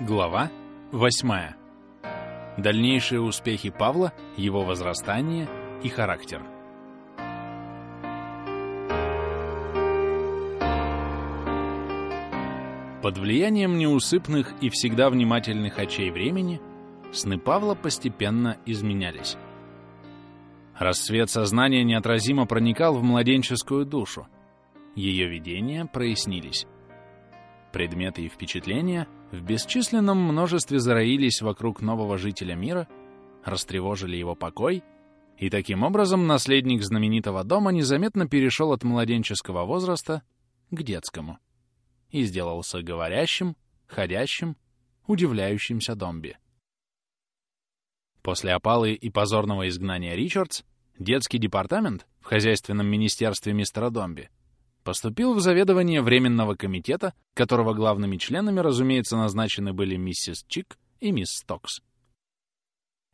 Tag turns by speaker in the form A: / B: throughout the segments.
A: Глава 8. Дальнейшие успехи Павла, его возрастание и характер. Под влиянием неусыпных и всегда внимательных очей времени сны Павла постепенно изменялись. Рассвет сознания неотразимо проникал в младенческую душу. Ее видения прояснились. Предметы и впечатления в бесчисленном множестве зароились вокруг нового жителя мира, растревожили его покой, и таким образом наследник знаменитого дома незаметно перешел от младенческого возраста к детскому и сделался говорящим, ходящим, удивляющимся домби. После опалы и позорного изгнания Ричардс детский департамент в хозяйственном министерстве мистера Домби поступил в заведование Временного комитета, которого главными членами, разумеется, назначены были миссис Чик и мисс Стокс.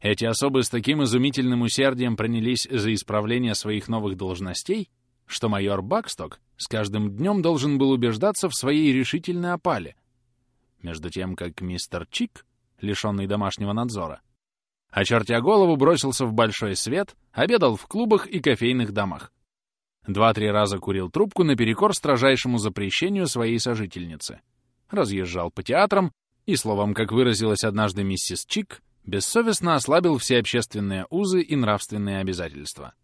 A: Эти особы с таким изумительным усердием принялись за исправление своих новых должностей, что майор Баксток с каждым днем должен был убеждаться в своей решительной опале, между тем как мистер Чик, лишенный домашнего надзора, очертя голову, бросился в большой свет, обедал в клубах и кофейных домах. Два-три раза курил трубку наперекор строжайшему запрещению своей сожительницы. Разъезжал по театрам и, словом, как выразилась однажды миссис Чик, бессовестно ослабил все общественные узы и нравственные обязательства.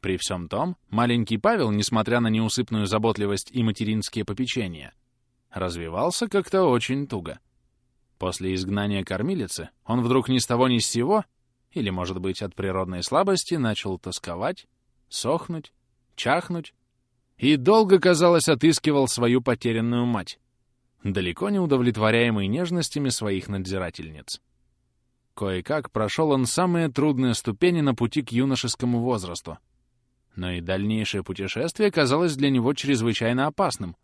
A: При всем том, маленький Павел, несмотря на неусыпную заботливость и материнские попечения, развивался как-то очень туго. После изгнания кормилицы он вдруг ни с того ни с сего, или, может быть, от природной слабости, начал тосковать, сохнуть, чахнуть и долго, казалось, отыскивал свою потерянную мать, далеко не удовлетворяемый нежностями своих надзирательниц. Кое-как прошел он самые трудные ступени на пути к юношескому возрасту, но и дальнейшее путешествие казалось для него чрезвычайно опасным,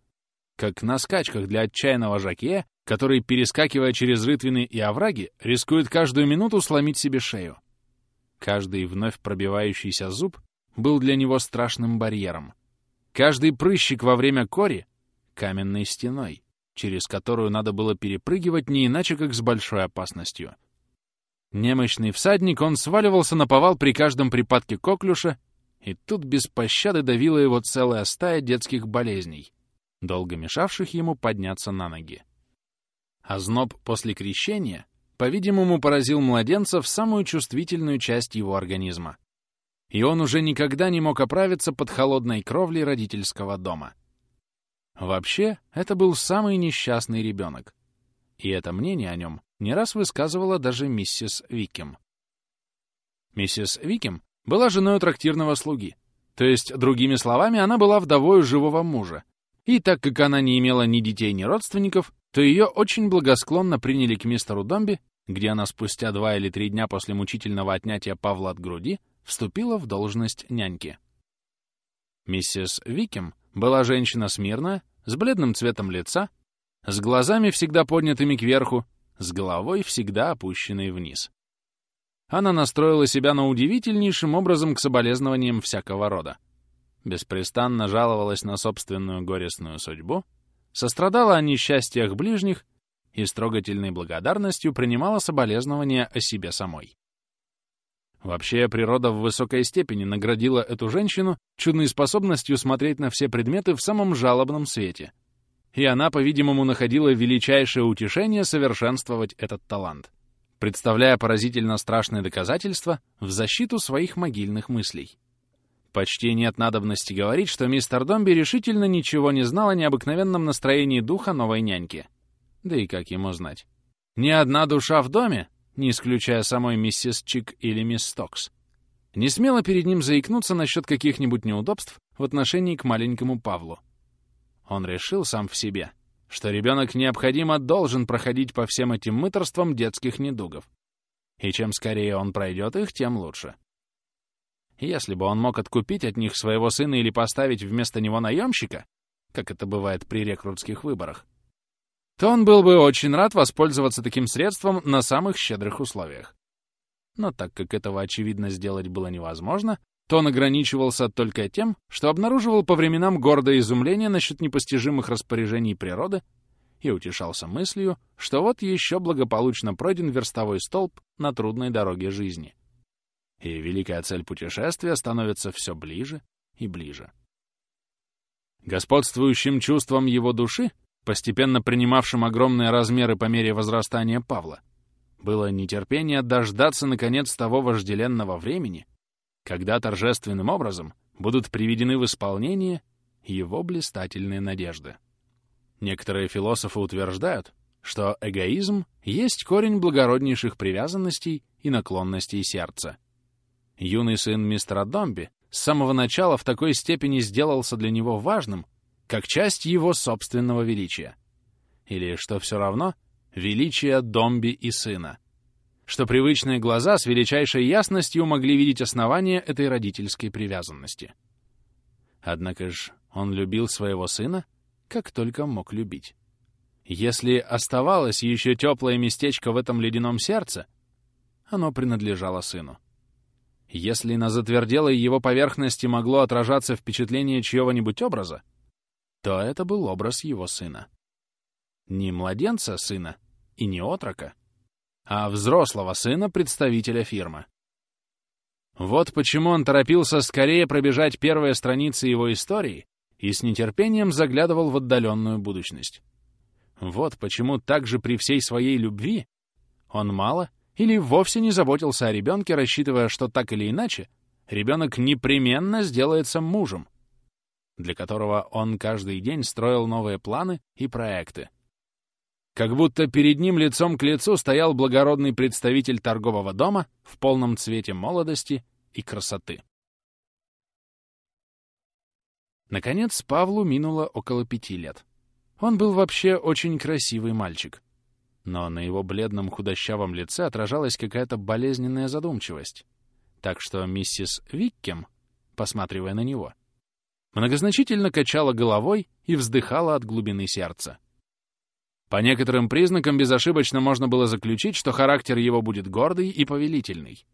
A: как на скачках для отчаянного жаке, который, перескакивая через рытвины и овраги, рискует каждую минуту сломить себе шею. Каждый вновь пробивающийся зуб был для него страшным барьером. Каждый прыщик во время кори — каменной стеной, через которую надо было перепрыгивать не иначе, как с большой опасностью. Немощный всадник, он сваливался на повал при каждом припадке коклюша, и тут без пощады давила его целая стая детских болезней, долго мешавших ему подняться на ноги. Озноб после крещения, по-видимому, поразил младенца в самую чувствительную часть его организма и он уже никогда не мог оправиться под холодной кровлей родительского дома. Вообще, это был самый несчастный ребенок. И это мнение о нем не раз высказывала даже миссис Викем. Миссис Викем была женой трактирного слуги, то есть, другими словами, она была вдовой живого мужа. И так как она не имела ни детей, ни родственников, то ее очень благосклонно приняли к мистеру Домби, где она спустя два или три дня после мучительного отнятия Павла от груди вступила в должность няньки. Миссис Викем была женщина смирная, с бледным цветом лица, с глазами всегда поднятыми кверху, с головой всегда опущенной вниз. Она настроила себя на удивительнейшим образом к соболезнованиям всякого рода. Беспрестанно жаловалась на собственную горестную судьбу, сострадала о несчастьях ближних и с трогательной благодарностью принимала соболезнования о себе самой. Вообще, природа в высокой степени наградила эту женщину чудной способностью смотреть на все предметы в самом жалобном свете. И она, по-видимому, находила величайшее утешение совершенствовать этот талант, представляя поразительно страшные доказательства в защиту своих могильных мыслей. Почти нет надобности говорить, что мистер Домби решительно ничего не знал о необыкновенном настроении духа новой няньки. Да и как ему знать? Ни одна душа в доме, не исключая самой миссис Чик или мисс Стокс, не смело перед ним заикнуться насчет каких-нибудь неудобств в отношении к маленькому Павлу. Он решил сам в себе, что ребенок необходимо должен проходить по всем этим мыторствам детских недугов. И чем скорее он пройдет их, тем лучше. Если бы он мог откупить от них своего сына или поставить вместо него наемщика, как это бывает при рекрутских выборах, то он был бы очень рад воспользоваться таким средством на самых щедрых условиях. Но так как этого, очевидно, сделать было невозможно, то он ограничивался только тем, что обнаруживал по временам гордое изумление насчет непостижимых распоряжений природы и утешался мыслью, что вот еще благополучно пройден верстовой столб на трудной дороге жизни. И великая цель путешествия становится все ближе и ближе. Господствующим чувством его души, постепенно принимавшим огромные размеры по мере возрастания Павла, было нетерпение дождаться, наконец, того вожделенного времени, когда торжественным образом будут приведены в исполнение его блистательные надежды. Некоторые философы утверждают, что эгоизм есть корень благороднейших привязанностей и наклонностей сердца. Юный сын мистера Домби с самого начала в такой степени сделался для него важным, как часть его собственного величия. Или, что все равно, величия Домби и сына. Что привычные глаза с величайшей ясностью могли видеть основания этой родительской привязанности. Однако ж он любил своего сына, как только мог любить. Если оставалось еще теплое местечко в этом ледяном сердце, оно принадлежало сыну. Если на затверделой его поверхности могло отражаться впечатление чьего-нибудь образа, то это был образ его сына. Не младенца сына и не отрока, а взрослого сына представителя фирмы. Вот почему он торопился скорее пробежать первые страницы его истории и с нетерпением заглядывал в отдаленную будущность. Вот почему также при всей своей любви он мало или вовсе не заботился о ребенке, рассчитывая, что так или иначе ребенок непременно сделается мужем, для которого он каждый день строил новые планы и проекты. Как будто перед ним лицом к лицу стоял благородный представитель торгового дома в полном цвете молодости и красоты. Наконец, Павлу минуло около пяти лет. Он был вообще очень красивый мальчик. Но на его бледном худощавом лице отражалась какая-то болезненная задумчивость. Так что миссис Виккем, посматривая на него, многозначительно качала головой и вздыхала от глубины сердца. По некоторым признакам безошибочно можно было заключить, что характер его будет гордый и повелительный.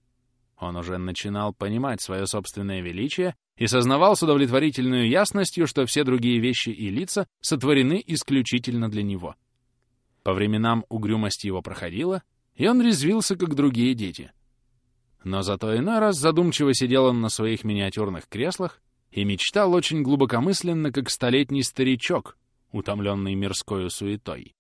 A: Он уже начинал понимать свое собственное величие и сознавал с удовлетворительной ясностью, что все другие вещи и лица сотворены исключительно для него. По временам угрюмость его проходила, и он резвился, как другие дети. Но зато иной раз задумчиво сидел он на своих миниатюрных креслах и мечтал очень глубокомысленно, как столетний старичок, утомленный мирской суетой.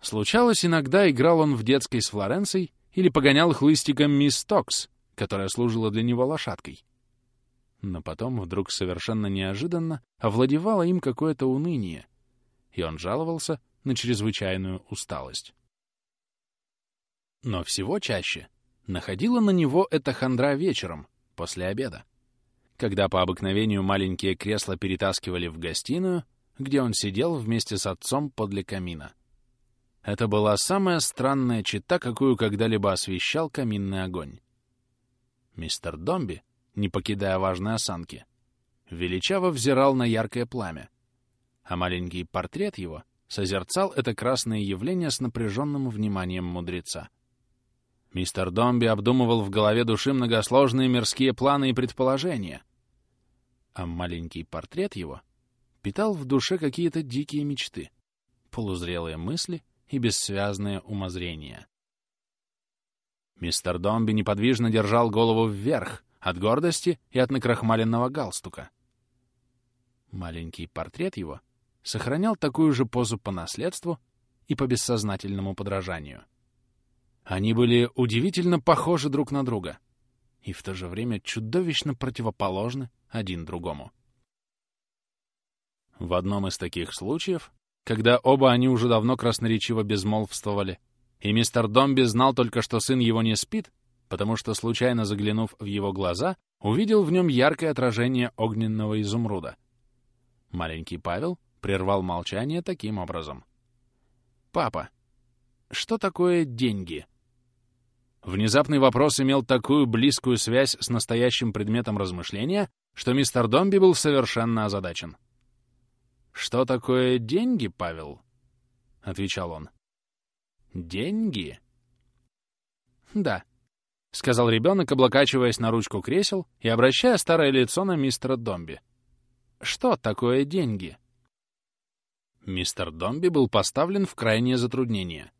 A: Случалось, иногда играл он в детской с Флоренцией или погонял хлыстиком мисс Токс, которая служила для него лошадкой. Но потом вдруг совершенно неожиданно овладевало им какое-то уныние, и он жаловался на чрезвычайную усталость. Но всего чаще находила на него эта хандра вечером, после обеда, когда по обыкновению маленькие кресла перетаскивали в гостиную, где он сидел вместе с отцом подле камина. Это была самая странная чита, какую когда-либо освещал каминный огонь. Мистер Домби, не покидая важной осанки, величаво взирал на яркое пламя, а маленький портрет его созерцал это красное явление с напряженным вниманием мудреца. Мистер Домби обдумывал в голове души многосложные мирские планы и предположения, а маленький портрет его питал в душе какие-то дикие мечты, полузрелые мысли и бессвязные умозрения. Мистер Домби неподвижно держал голову вверх от гордости и от накрахмаленного галстука. Маленький портрет его сохранял такую же позу по наследству и по бессознательному подражанию. Они были удивительно похожи друг на друга и в то же время чудовищно противоположны один другому. В одном из таких случаев, когда оба они уже давно красноречиво безмолвствовали, и мистер Домби знал только, что сын его не спит, потому что, случайно заглянув в его глаза, увидел в нем яркое отражение огненного изумруда. Маленький Павел прервал молчание таким образом. «Папа, что такое деньги?» Внезапный вопрос имел такую близкую связь с настоящим предметом размышления, что мистер Домби был совершенно озадачен. «Что такое деньги, Павел?» — отвечал он. «Деньги?» «Да», — сказал ребенок, облокачиваясь на ручку кресел и обращая старое лицо на мистера Домби. «Что такое деньги?» Мистер Домби был поставлен в крайнее затруднение.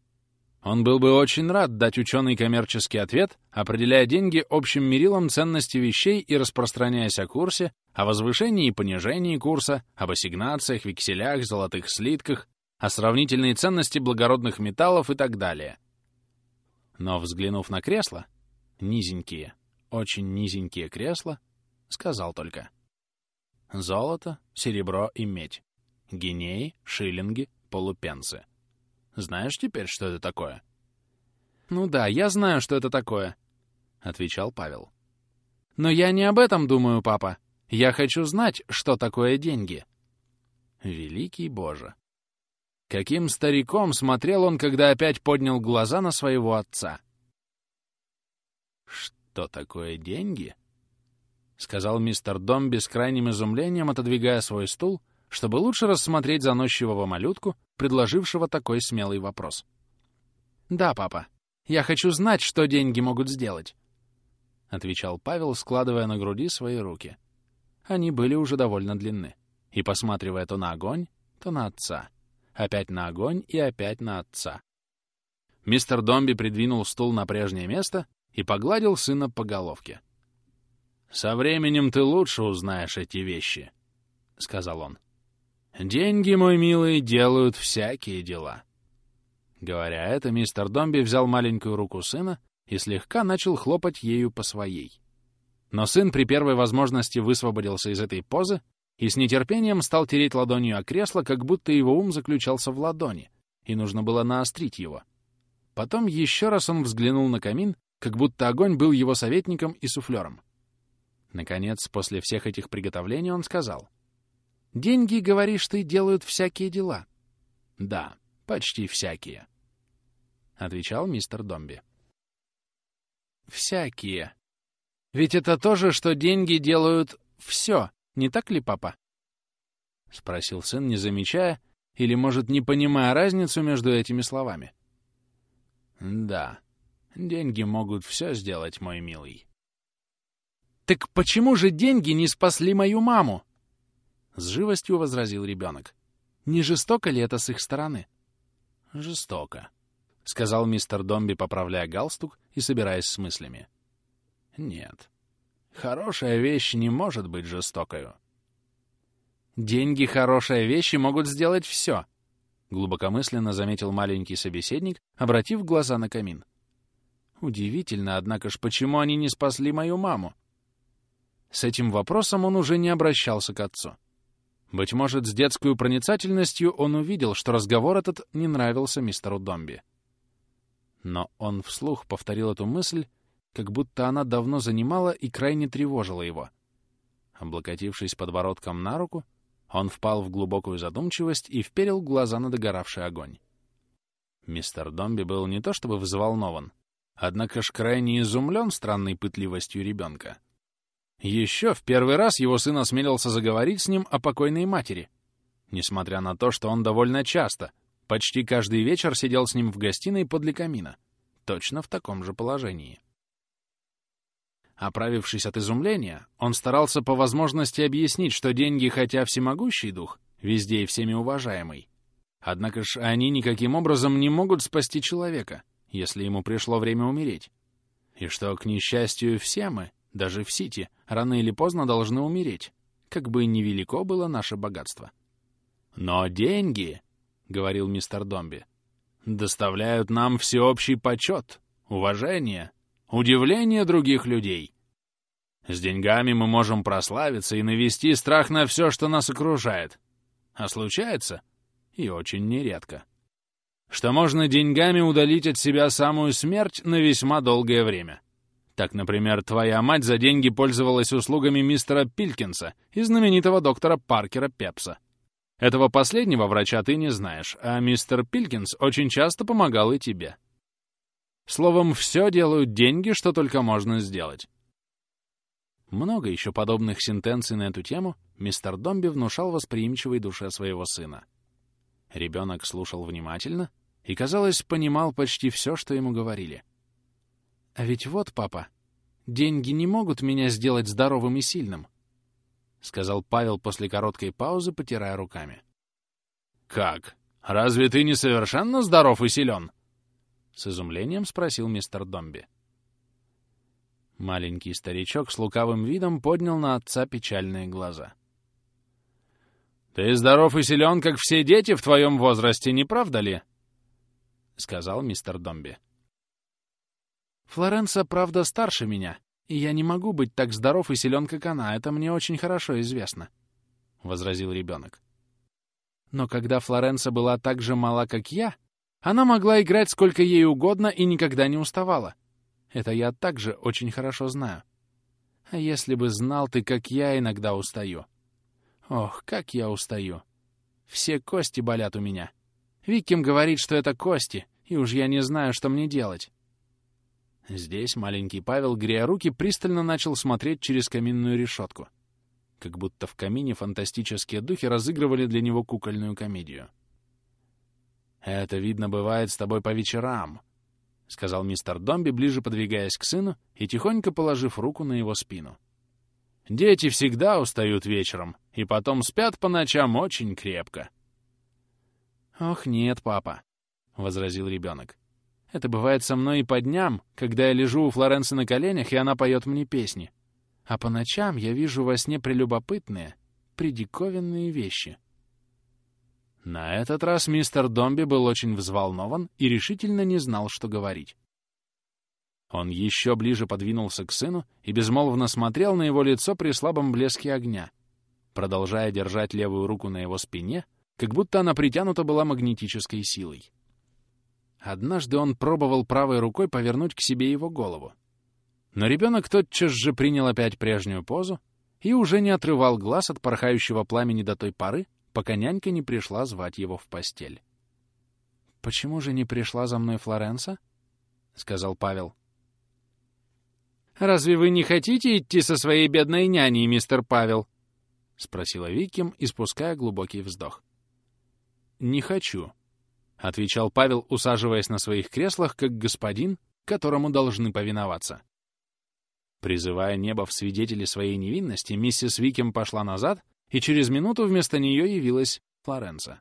A: Он был бы очень рад дать ученый коммерческий ответ, определяя деньги общим мерилом ценности вещей и распространяясь о курсе, о возвышении и понижении курса, об ассигнациях, векселях, золотых слитках, о сравнительной ценности благородных металлов и так далее. Но, взглянув на кресла, низенькие, очень низенькие кресла, сказал только «Золото, серебро и медь, гинеи, шиллинги, полупенсы». Знаешь теперь, что это такое?» «Ну да, я знаю, что это такое», — отвечал Павел. «Но я не об этом думаю, папа. Я хочу знать, что такое деньги». Великий Боже! Каким стариком смотрел он, когда опять поднял глаза на своего отца. «Что такое деньги?» — сказал мистер Дом без крайним изумлением, отодвигая свой стул чтобы лучше рассмотреть заносчивого малютку, предложившего такой смелый вопрос. «Да, папа, я хочу знать, что деньги могут сделать», — отвечал Павел, складывая на груди свои руки. Они были уже довольно длинны, и посматривая то на огонь, то на отца. Опять на огонь и опять на отца. Мистер Домби придвинул стул на прежнее место и погладил сына по головке. «Со временем ты лучше узнаешь эти вещи», — сказал он. Деньги, мой милый, делают всякие дела. Говоря это, мистер Домби взял маленькую руку сына и слегка начал хлопать ею по своей. Но сын при первой возможности высвободился из этой позы и с нетерпением стал тереть ладонью о кресло, как будто его ум заключался в ладони, и нужно было наострить его. Потом еще раз он взглянул на камин, как будто огонь был его советником и суфлером. Наконец, после всех этих приготовлений он сказал — Деньги, говоришь ты, делают всякие дела. Да, почти всякие, — отвечал мистер Домби. Всякие. Ведь это то же, что деньги делают все, не так ли, папа? — спросил сын, не замечая или, может, не понимая разницу между этими словами. Да, деньги могут все сделать, мой милый. Так почему же деньги не спасли мою маму? С живостью возразил ребенок. Не жестоко ли это с их стороны? Жестоко, — сказал мистер Домби, поправляя галстук и собираясь с мыслями. Нет, хорошая вещь не может быть жестокою. Деньги хорошие вещи могут сделать все, — глубокомысленно заметил маленький собеседник, обратив глаза на камин. Удивительно, однако ж, почему они не спасли мою маму? С этим вопросом он уже не обращался к отцу. Быть может, с детской проницательностью он увидел, что разговор этот не нравился мистеру Домби. Но он вслух повторил эту мысль, как будто она давно занимала и крайне тревожила его. Облокотившись подбородком на руку, он впал в глубокую задумчивость и вперил глаза на догоравший огонь. Мистер Домби был не то чтобы взволнован, однако ж крайне изумлен странной пытливостью ребенка. Еще в первый раз его сын осмелился заговорить с ним о покойной матери, несмотря на то, что он довольно часто, почти каждый вечер сидел с ним в гостиной подле камина, точно в таком же положении. Оправившись от изумления, он старался по возможности объяснить, что деньги, хотя всемогущий дух, везде и всеми уважаемый, однако ж они никаким образом не могут спасти человека, если ему пришло время умереть, и что, к несчастью, все мы — даже в Сити, рано или поздно должны умереть, как бы невелико было наше богатство. «Но деньги, — говорил мистер Домби, — доставляют нам всеобщий почет, уважение, удивление других людей. С деньгами мы можем прославиться и навести страх на все, что нас окружает. А случается, и очень нередко, что можно деньгами удалить от себя самую смерть на весьма долгое время. Так, например, твоя мать за деньги пользовалась услугами мистера Пилькинса и знаменитого доктора Паркера Пепса. Этого последнего врача ты не знаешь, а мистер Пилькинс очень часто помогал и тебе. Словом, все делают деньги, что только можно сделать. Много еще подобных сентенций на эту тему мистер Домби внушал восприимчивой душе своего сына. Ребенок слушал внимательно и, казалось, понимал почти все, что ему говорили — «А ведь вот, папа, деньги не могут меня сделать здоровым и сильным», — сказал Павел после короткой паузы, потирая руками. «Как? Разве ты не совершенно здоров и силен?» С изумлением спросил мистер Домби. Маленький старичок с лукавым видом поднял на отца печальные глаза. «Ты здоров и силен, как все дети в твоем возрасте, не правда ли?» — сказал мистер Домби. «Флоренса, правда, старше меня, и я не могу быть так здоров и силен, как она, это мне очень хорошо известно», — возразил ребенок. «Но когда Флоренса была так же мала, как я, она могла играть сколько ей угодно и никогда не уставала. Это я также очень хорошо знаю. А если бы знал ты, как я иногда устаю. Ох, как я устаю. Все кости болят у меня. Викким говорит, что это кости, и уж я не знаю, что мне делать. Здесь маленький Павел, грея руки, пристально начал смотреть через каминную решетку. Как будто в камине фантастические духи разыгрывали для него кукольную комедию. «Это, видно, бывает с тобой по вечерам», — сказал мистер Домби, ближе подвигаясь к сыну и тихонько положив руку на его спину. «Дети всегда устают вечером, и потом спят по ночам очень крепко». «Ох, нет, папа», — возразил ребенок. «Это бывает со мной и по дням, когда я лежу у Флоренции на коленях, и она поет мне песни. А по ночам я вижу во сне прелюбопытные, предиковинные вещи». На этот раз мистер Домби был очень взволнован и решительно не знал, что говорить. Он еще ближе подвинулся к сыну и безмолвно смотрел на его лицо при слабом блеске огня, продолжая держать левую руку на его спине, как будто она притянута была магнетической силой. Однажды он пробовал правой рукой повернуть к себе его голову. Но ребенок тотчас же принял опять прежнюю позу и уже не отрывал глаз от порхающего пламени до той поры, пока нянька не пришла звать его в постель. «Почему же не пришла за мной Флоренса?» — сказал Павел. «Разве вы не хотите идти со своей бедной няней, мистер Павел?» — спросила Виким, испуская глубокий вздох. «Не хочу», — отвечал Павел, усаживаясь на своих креслах, как господин, которому должны повиноваться. Призывая небо в свидетели своей невинности, миссис Виким пошла назад и через минуту вместо нее явилась Флоренса.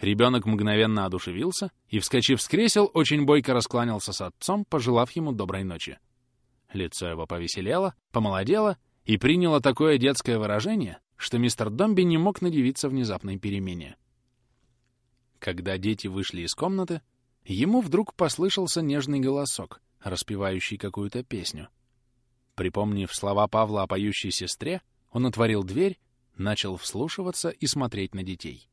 A: Ребенок мгновенно одушевился и, вскочив с кресел, очень бойко раскланялся с отцом, пожелав ему доброй ночи. Лицо его повеселело, помолодело и приняло такое детское выражение, что мистер Домби не мог надевиться внезапной перемене. Когда дети вышли из комнаты, ему вдруг послышался нежный голосок, распевающий какую-то песню. Припомнив слова Павла о поющей сестре, он отворил дверь начал вслушиваться и смотреть на детей.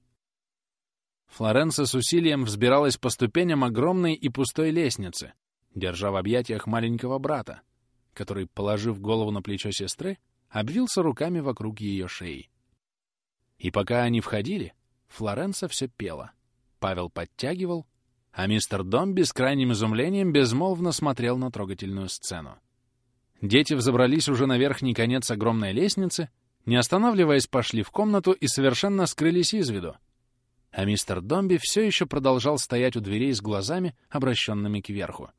A: Флоренса с усилием взбиралась по ступеням огромной и пустой лестницы, держа в объятиях маленького брата, который, положив голову на плечо сестры, обвился руками вокруг ее шеи. И пока они входили, Флоренса все пела. Павел подтягивал, а мистер Домби с крайним изумлением безмолвно смотрел на трогательную сцену. Дети взобрались уже на верхний конец огромной лестницы не останавливаясь, пошли в комнату и совершенно скрылись из виду. А мистер Домби все еще продолжал стоять у дверей с глазами, обращенными кверху.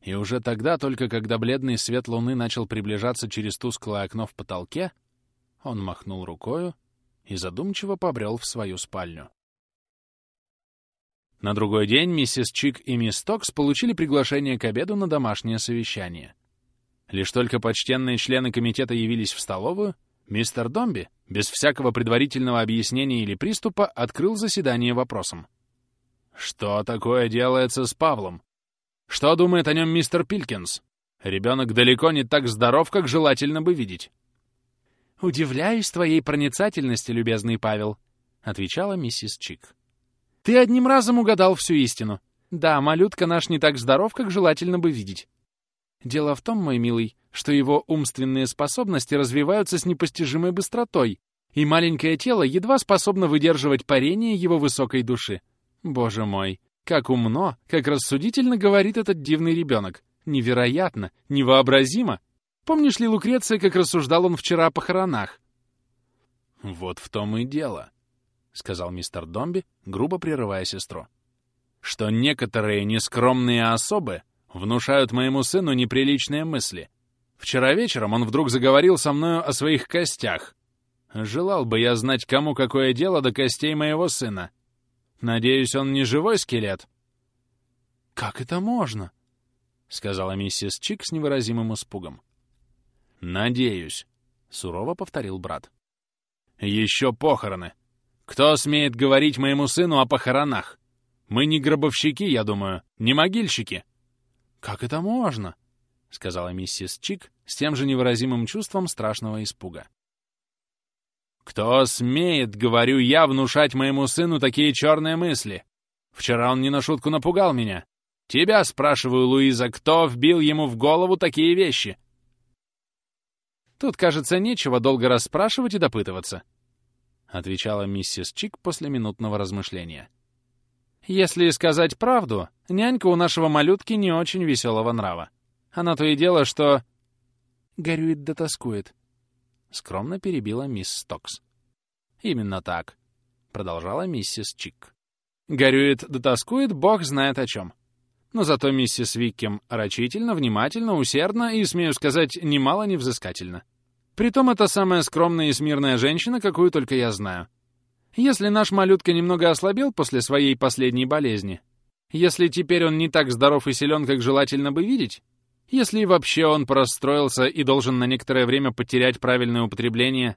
A: И уже тогда, только когда бледный свет луны начал приближаться через тусклое окно в потолке, он махнул рукою и задумчиво побрел в свою спальню. На другой день миссис Чик и мисс Токс получили приглашение к обеду на домашнее совещание. Лишь только почтенные члены комитета явились в столовую, Мистер Домби, без всякого предварительного объяснения или приступа, открыл заседание вопросом. «Что такое делается с Павлом? Что думает о нем мистер Пилькинс? Ребенок далеко не так здоров, как желательно бы видеть». «Удивляюсь твоей проницательности, любезный Павел», — отвечала миссис Чик. «Ты одним разом угадал всю истину. Да, малютка наш не так здоров, как желательно бы видеть. Дело в том, мой милый, что его умственные способности развиваются с непостижимой быстротой, и маленькое тело едва способно выдерживать парение его высокой души. Боже мой, как умно, как рассудительно говорит этот дивный ребенок. Невероятно, невообразимо. Помнишь ли, Лукреция, как рассуждал он вчера о похоронах? «Вот в том и дело», — сказал мистер Домби, грубо прерывая сестру, «что некоторые нескромные особы внушают моему сыну неприличные мысли, Вчера вечером он вдруг заговорил со мною о своих костях. Желал бы я знать, кому какое дело до костей моего сына. Надеюсь, он не живой скелет?»
B: «Как это можно?» — сказала миссис Чик с невыразимым испугом.
A: «Надеюсь», — сурово повторил брат. «Еще похороны. Кто смеет говорить моему сыну о похоронах? Мы не гробовщики, я думаю, не могильщики».
B: «Как это можно?» — сказала миссис Чик с тем же невыразимым чувством страшного испуга.
A: «Кто смеет, говорю я, внушать моему сыну такие черные мысли? Вчера он не на шутку напугал меня. Тебя спрашиваю, Луиза, кто вбил ему в голову такие вещи?»
B: «Тут, кажется, нечего долго расспрашивать и допытываться», — отвечала миссис Чик после минутного размышления. «Если сказать правду, нянька у нашего малютки не очень веселого нрава. Она то и дело, что...» «Горюет да тоскует», — скромно перебила мисс Стокс. «Именно так», — продолжала миссис Чик. «Горюет да тоскует, бог знает о чем. Но зато миссис Виккем рачительно, внимательно, усердно и, смею сказать, немало невзыскательно. Притом это самая скромная и смирная женщина, какую только я знаю. Если наш малютка немного ослабел после своей последней болезни, если теперь он не так здоров и силен, как желательно бы видеть, если вообще он простроился и должен на некоторое время потерять правильное употребление...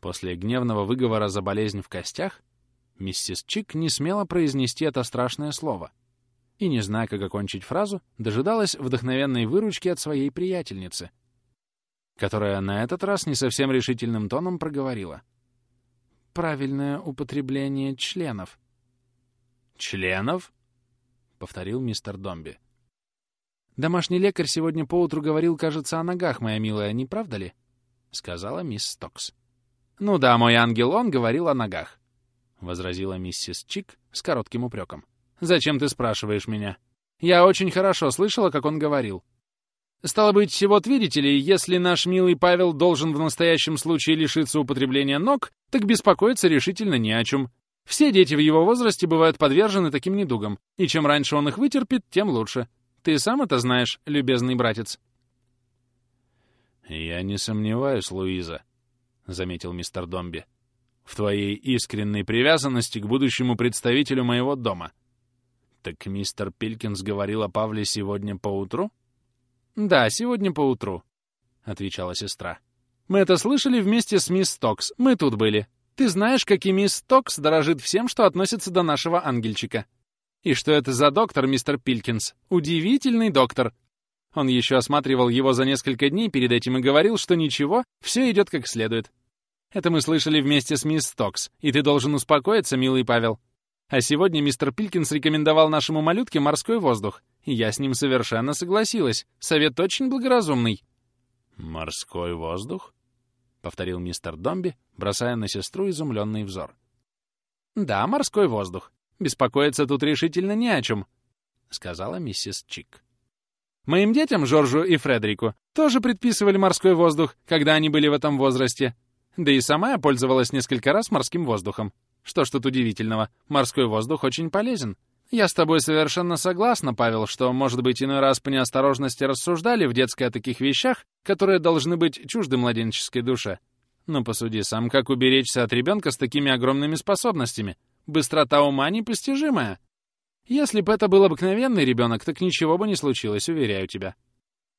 B: После гневного выговора за болезнь в костях, миссис Чик не смела произнести это страшное слово — и, не зная, как окончить фразу, дожидалась вдохновенной выручки от своей приятельницы, которая на этот раз не совсем решительным тоном проговорила. «Правильное употребление членов».
A: «Членов?» — повторил мистер Домби.
B: «Домашний лекарь сегодня поутру говорил, кажется, о ногах, моя милая, не правда ли?» — сказала мисс Стокс.
A: «Ну да, мой ангел, он говорил о ногах», —
B: возразила миссис Чик с коротким упреком.
A: Зачем ты спрашиваешь меня? Я очень хорошо слышала, как он говорил. Стало быть, вот видите ли, если наш милый Павел должен в настоящем случае лишиться употребления ног, так беспокоиться решительно не о чем. Все дети в его возрасте бывают подвержены таким недугам, и чем раньше он их вытерпит, тем лучше. Ты сам это знаешь, любезный братец.
B: «Я не сомневаюсь, Луиза», — заметил мистер Домби, — «в твоей искренней привязанности к будущему представителю моего дома». «Так мистер Пилькинс говорил о Павле сегодня поутру?»
A: «Да, сегодня поутру», — отвечала сестра. «Мы это слышали вместе с мисс Токс. Мы тут были. Ты знаешь, как и мисс Токс дорожит всем, что относится до нашего ангельчика. И что это за доктор, мистер Пилькинс? Удивительный доктор. Он еще осматривал его за несколько дней перед этим и говорил, что ничего, все идет как следует. Это мы слышали вместе с мисс Токс, и ты должен успокоиться, милый Павел. А сегодня мистер Пилкинс рекомендовал нашему малютке морской воздух, и я с ним совершенно согласилась. Совет очень благоразумный».
B: «Морской воздух?» — повторил мистер Домби, бросая на сестру изумленный взор.
A: «Да, морской воздух. Беспокоиться тут решительно не о чем», — сказала миссис Чик. «Моим детям, Жоржу и Фредерику, тоже предписывали морской воздух, когда они были в этом возрасте. Да и сама я пользовалась несколько раз морским воздухом. Что ж тут удивительного? Морской воздух очень полезен. Я с тобой совершенно согласна, Павел, что, может быть, иной раз по неосторожности рассуждали в детской о таких вещах, которые должны быть чужды младенческой душе. Но посуди сам, как уберечься от ребенка с такими огромными способностями. Быстрота ума непостижимая. Если бы это был обыкновенный ребенок, так ничего бы не случилось, уверяю тебя.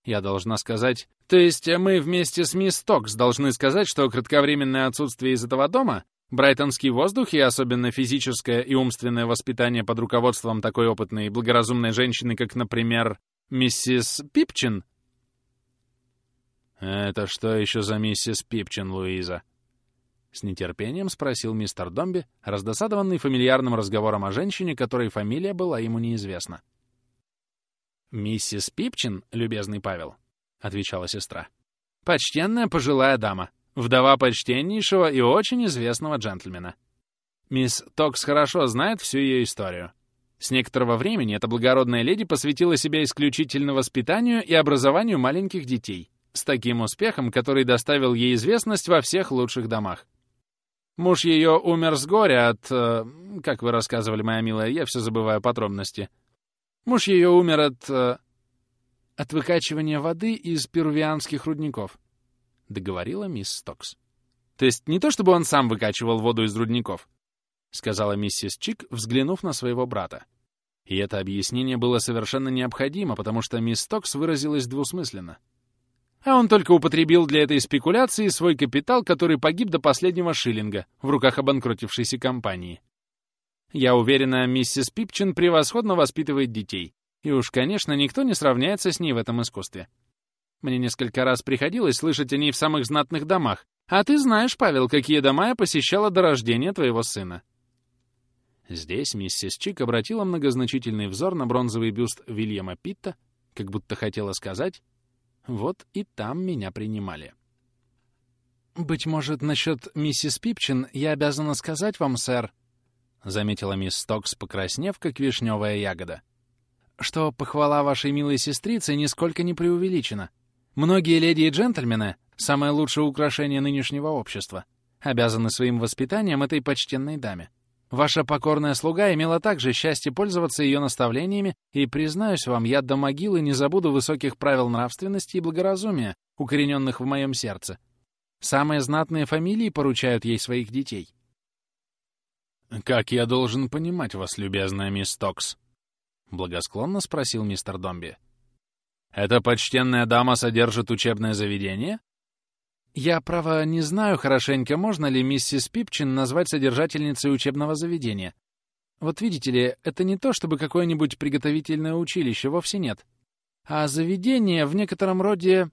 A: Я должна сказать... То есть мы вместе с мисс Токс должны сказать, что кратковременное отсутствие из этого дома Брайтонский воздух и особенно физическое и умственное воспитание под руководством такой опытной и благоразумной женщины, как, например, миссис Пипчин?
B: «Это что еще за миссис Пипчин, Луиза?» С нетерпением спросил мистер Домби, раздосадованный фамильярным разговором о женщине, которой фамилия была ему неизвестна.
A: «Миссис Пипчин, любезный Павел», — отвечала сестра, — «почтенная пожилая дама, Вдова почтеннейшего и очень известного джентльмена. Мисс Токс хорошо знает всю ее историю. С некоторого времени эта благородная леди посвятила себя исключительно воспитанию и образованию маленьких детей, с таким успехом, который доставил ей известность во всех лучших домах. Муж ее умер с горя от... Э, как вы рассказывали, моя милая, я все забываю подробности. Муж ее умер от... Э, от выкачивания воды из перувианских рудников. — договорила мисс Стокс. «То есть не то, чтобы он сам выкачивал воду из рудников?» — сказала миссис Чик, взглянув на своего брата. И это объяснение было совершенно необходимо, потому что мисс Токс выразилась двусмысленно. А он только употребил для этой спекуляции свой капитал, который погиб до последнего шиллинга в руках обанкротившейся компании. Я уверена, миссис Пипчин превосходно воспитывает детей. И уж, конечно, никто не сравняется с ней в этом искусстве. Мне несколько раз приходилось слышать о ней в самых знатных домах. А ты знаешь, Павел, какие дома я посещала до рождения твоего сына. Здесь миссис Чик обратила многозначительный взор на бронзовый бюст Вильяма Питта, как будто хотела сказать, вот и там меня принимали. «Быть может, насчет миссис Пипчин я обязана сказать вам, сэр», — заметила мисс Стокс, покраснев, как вишневая ягода, «что похвала вашей милой сестрицы нисколько не преувеличена. Многие леди и джентльмены, самое лучшее украшение нынешнего общества, обязаны своим воспитанием этой почтенной даме. Ваша покорная слуга имела также счастье пользоваться ее наставлениями, и, признаюсь вам, я до могилы не забуду высоких правил нравственности и благоразумия, укорененных в моем сердце. Самые знатные фамилии поручают ей своих детей. «Как я должен понимать вас, любезная мисс Токс?» — благосклонно спросил мистер Домби. «Эта почтенная дама содержит учебное заведение?» Я, право, не знаю хорошенько, можно ли миссис Пипчин назвать содержательницей учебного заведения. Вот видите ли, это не то, чтобы какое-нибудь приготовительное училище, вовсе нет. А заведение в некотором роде,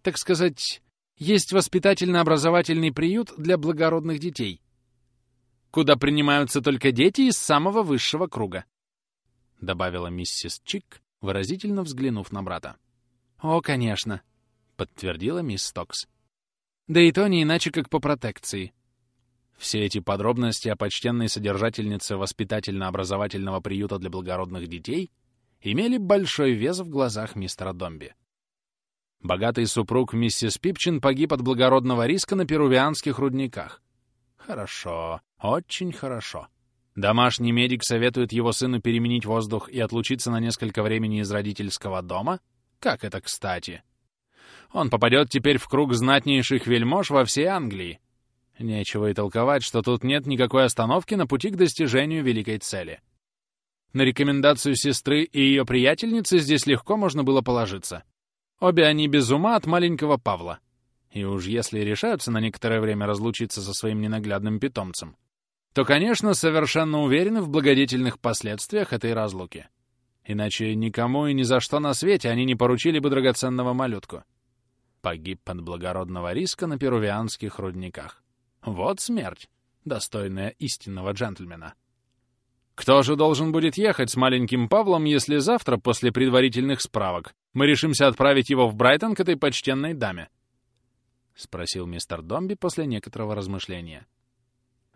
A: так сказать, есть воспитательно-образовательный приют для благородных детей, куда принимаются только дети из самого высшего круга, — добавила миссис Чик, выразительно взглянув на брата. «О, конечно», — подтвердила мисс Стокс. Да и то не иначе, как по протекции. Все эти подробности о почтенной содержательнице воспитательно-образовательного приюта для благородных детей имели большой вес в глазах мистера Домби. Богатый супруг миссис Пипчин погиб от благородного риска на перувианских рудниках. Хорошо, очень хорошо. Домашний медик советует его сыну переменить воздух и отлучиться на несколько времени из родительского дома? Как это кстати? Он попадет теперь в круг знатнейших вельмож во всей Англии. Нечего и толковать, что тут нет никакой остановки на пути к достижению великой цели. На рекомендацию сестры и ее приятельницы здесь легко можно было положиться. Обе они без ума от маленького Павла. И уж если решаются на некоторое время разлучиться со своим ненаглядным питомцем, то, конечно, совершенно уверены в благодетельных последствиях этой разлуки. Иначе никому и ни за что на свете они не поручили бы драгоценного малютку погиб под благородного риска на перувианских рудниках. Вот смерть, достойная истинного джентльмена. Кто же должен будет ехать с маленьким Павлом, если завтра, после предварительных справок, мы решимся отправить его в Брайтон к этой почтенной даме? — спросил мистер Домби после некоторого размышления.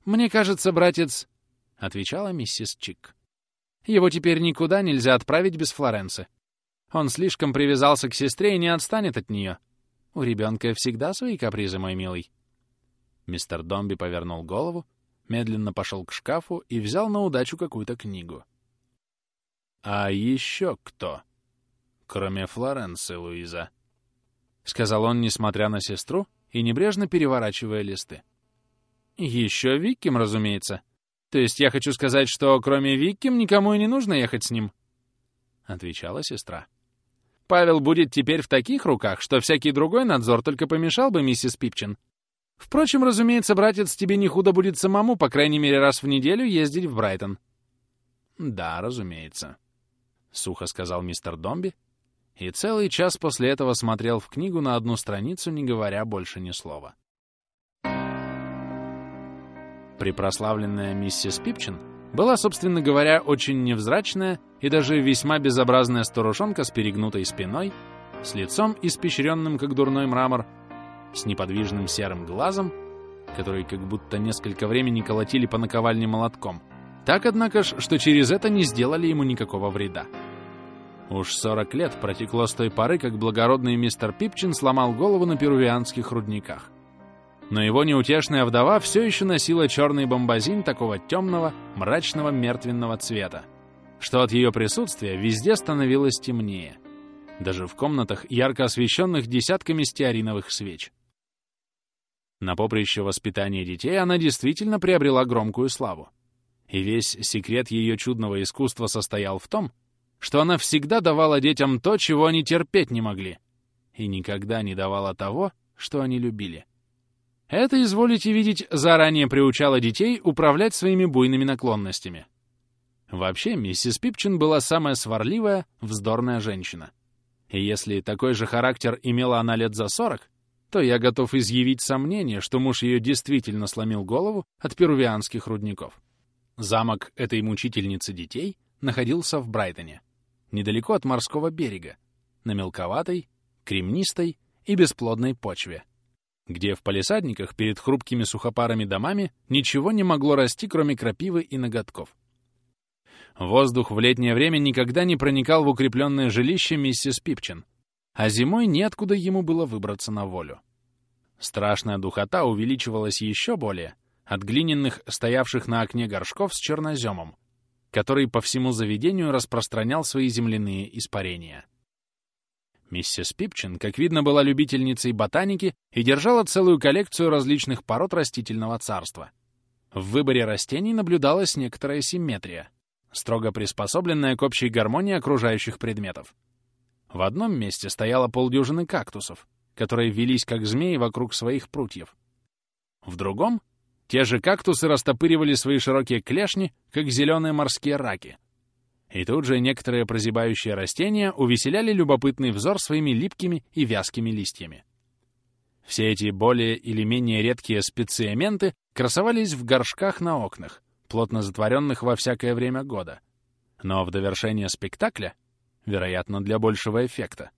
A: «Мне кажется, братец...» — отвечала миссис Чик. «Его теперь никуда нельзя отправить без Флоренции. Он слишком привязался к сестре и не отстанет от нее. У ребенка всегда свои капризы, мой милый. Мистер Домби повернул голову, медленно пошел к шкафу и взял на удачу какую-то книгу. «А еще кто? Кроме Флоренции, Луиза?» — сказал он, несмотря на сестру, и небрежно переворачивая листы. «Еще Викким, разумеется. То есть я хочу сказать, что кроме Викким никому и не нужно ехать с ним», — отвечала сестра. Павел будет теперь в таких руках, что всякий другой надзор только помешал бы миссис Пипчин. Впрочем, разумеется, братец, тебе не худо будет самому, по крайней мере, раз в неделю ездить в Брайтон. Да, разумеется, — сухо сказал мистер Домби, и целый час после этого смотрел в книгу на одну страницу, не говоря больше ни слова. Припрославленная миссис Пипчин была, собственно говоря, очень невзрачная и даже весьма безобразная старушонка с перегнутой спиной, с лицом, испещренным, как дурной мрамор, с неподвижным серым глазом, который как будто несколько времени колотили по наковальне молотком. Так, однако ж, что через это не сделали ему никакого вреда. Уж 40 лет протекло с той поры, как благородный мистер Пипчин сломал голову на перувианских рудниках. Но его неутешная вдова все еще носила черный бомбазин такого темного, мрачного, мертвенного цвета, что от ее присутствия везде становилось темнее, даже в комнатах, ярко освещенных десятками стеариновых свеч. На поприще воспитания детей она действительно приобрела громкую славу. И весь секрет ее чудного искусства состоял в том, что она всегда давала детям то, чего они терпеть не могли, и никогда не давала того, что они любили. Это, изволите видеть, заранее приучало детей управлять своими буйными наклонностями. Вообще, миссис Пипчин была самая сварливая, вздорная женщина. И если такой же характер имела она лет за сорок, то я готов изъявить сомнение, что муж ее действительно сломил голову от перувианских рудников. Замок этой мучительницы детей находился в Брайтоне, недалеко от морского берега, на мелковатой, кремнистой и бесплодной почве, где в палисадниках перед хрупкими сухопарами домами ничего не могло расти, кроме крапивы и ноготков. Воздух в летнее время никогда не проникал в укрепленное жилище миссис Пипчин, а зимой неоткуда ему было выбраться на волю. Страшная духота увеличивалась еще более от глиняных, стоявших на окне горшков с черноземом, который по всему заведению распространял свои земляные испарения. Миссис Пипчин, как видно, была любительницей ботаники и держала целую коллекцию различных пород растительного царства. В выборе растений наблюдалась некоторая симметрия, строго приспособленная к общей гармонии окружающих предметов. В одном месте стояло полдюжины кактусов, которые велись как змеи вокруг своих прутьев. В другом те же кактусы растопыривали свои широкие клешни, как зеленые морские раки — и тут же некоторые прозябающие растения увеселяли любопытный взор своими липкими и вязкими листьями. Все эти более или менее редкие специементы красовались в горшках на окнах, плотно затворенных во всякое время года. Но в довершение спектакля, вероятно, для большего эффекта,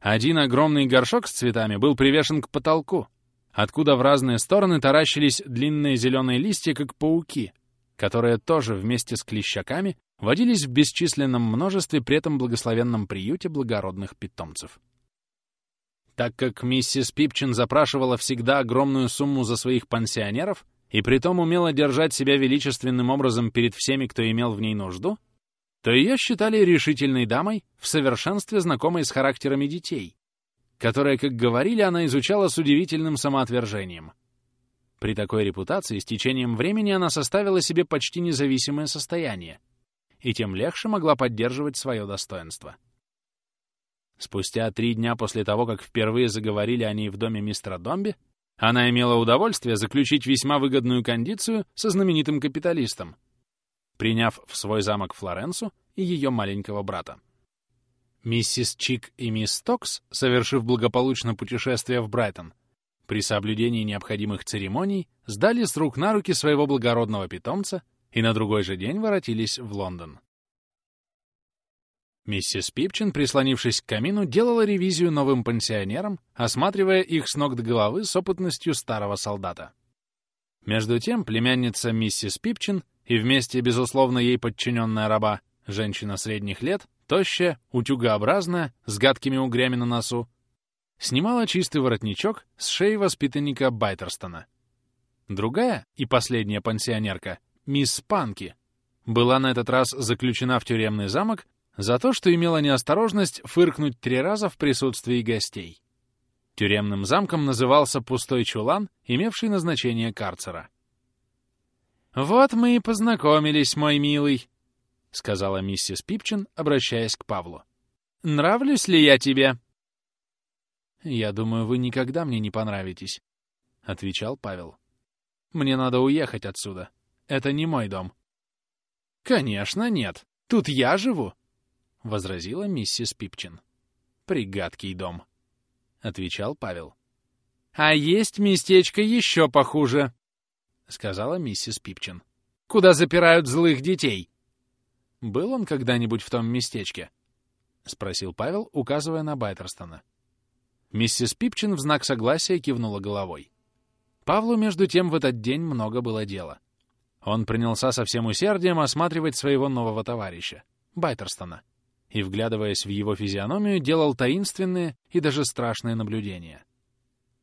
A: один огромный горшок с цветами был привешен к потолку, откуда в разные стороны таращились длинные зеленые листья, как пауки, которые тоже вместе с клещаками водились в бесчисленном множестве при этом благословенном приюте благородных питомцев. Так как миссис Пипчин запрашивала всегда огромную сумму за своих пансионеров и притом умела держать себя величественным образом перед всеми, кто имел в ней нужду, то ее считали решительной дамой, в совершенстве знакомой с характерами детей, которые, как говорили, она изучала с удивительным самоотвержением. При такой репутации с течением времени она составила себе почти независимое состояние — и тем легче могла поддерживать свое достоинство. Спустя три дня после того, как впервые заговорили о ней в доме мистера Домби, она имела удовольствие заключить весьма выгодную кондицию со знаменитым капиталистом, приняв в свой замок Флоренсу и ее маленького брата. Миссис Чик и мисс Токс, совершив благополучно путешествие в Брайтон, при соблюдении необходимых церемоний сдали с рук на руки своего благородного питомца и на другой же день воротились в Лондон. Миссис Пипчин, прислонившись к камину, делала ревизию новым пансионерам, осматривая их с ног до головы с опытностью старого солдата. Между тем, племянница миссис Пипчин и вместе, безусловно, ей подчиненная раба, женщина средних лет, тощая, утюгообразная, с гадкими угрями на носу, снимала чистый воротничок с шеи воспитанника Байтерстона. Другая и последняя пансионерка — мисс Панки, была на этот раз заключена в тюремный замок за то, что имела неосторожность фыркнуть три раза в присутствии гостей. Тюремным замком назывался пустой чулан, имевший назначение карцера. «Вот мы и познакомились, мой милый», — сказала миссис Пипчин, обращаясь к Павлу. «Нравлюсь ли я тебе?» «Я думаю, вы никогда мне не понравитесь», — отвечал Павел. «Мне надо уехать отсюда. Это не мой дом». «Конечно нет. Тут я живу», — возразила миссис Пипчин. «Пригадкий дом», — отвечал Павел. «А есть местечко еще похуже», — сказала миссис Пипчин. «Куда запирают злых детей?» «Был он когда-нибудь в том местечке?» — спросил Павел, указывая на Байтерстона. Миссис Пипчин в знак согласия кивнула головой. Павлу, между тем, в этот день много было дела. Он принялся со всем усердием осматривать своего нового товарища, Байтерстона, и, вглядываясь в его физиономию, делал таинственные и даже страшные наблюдения.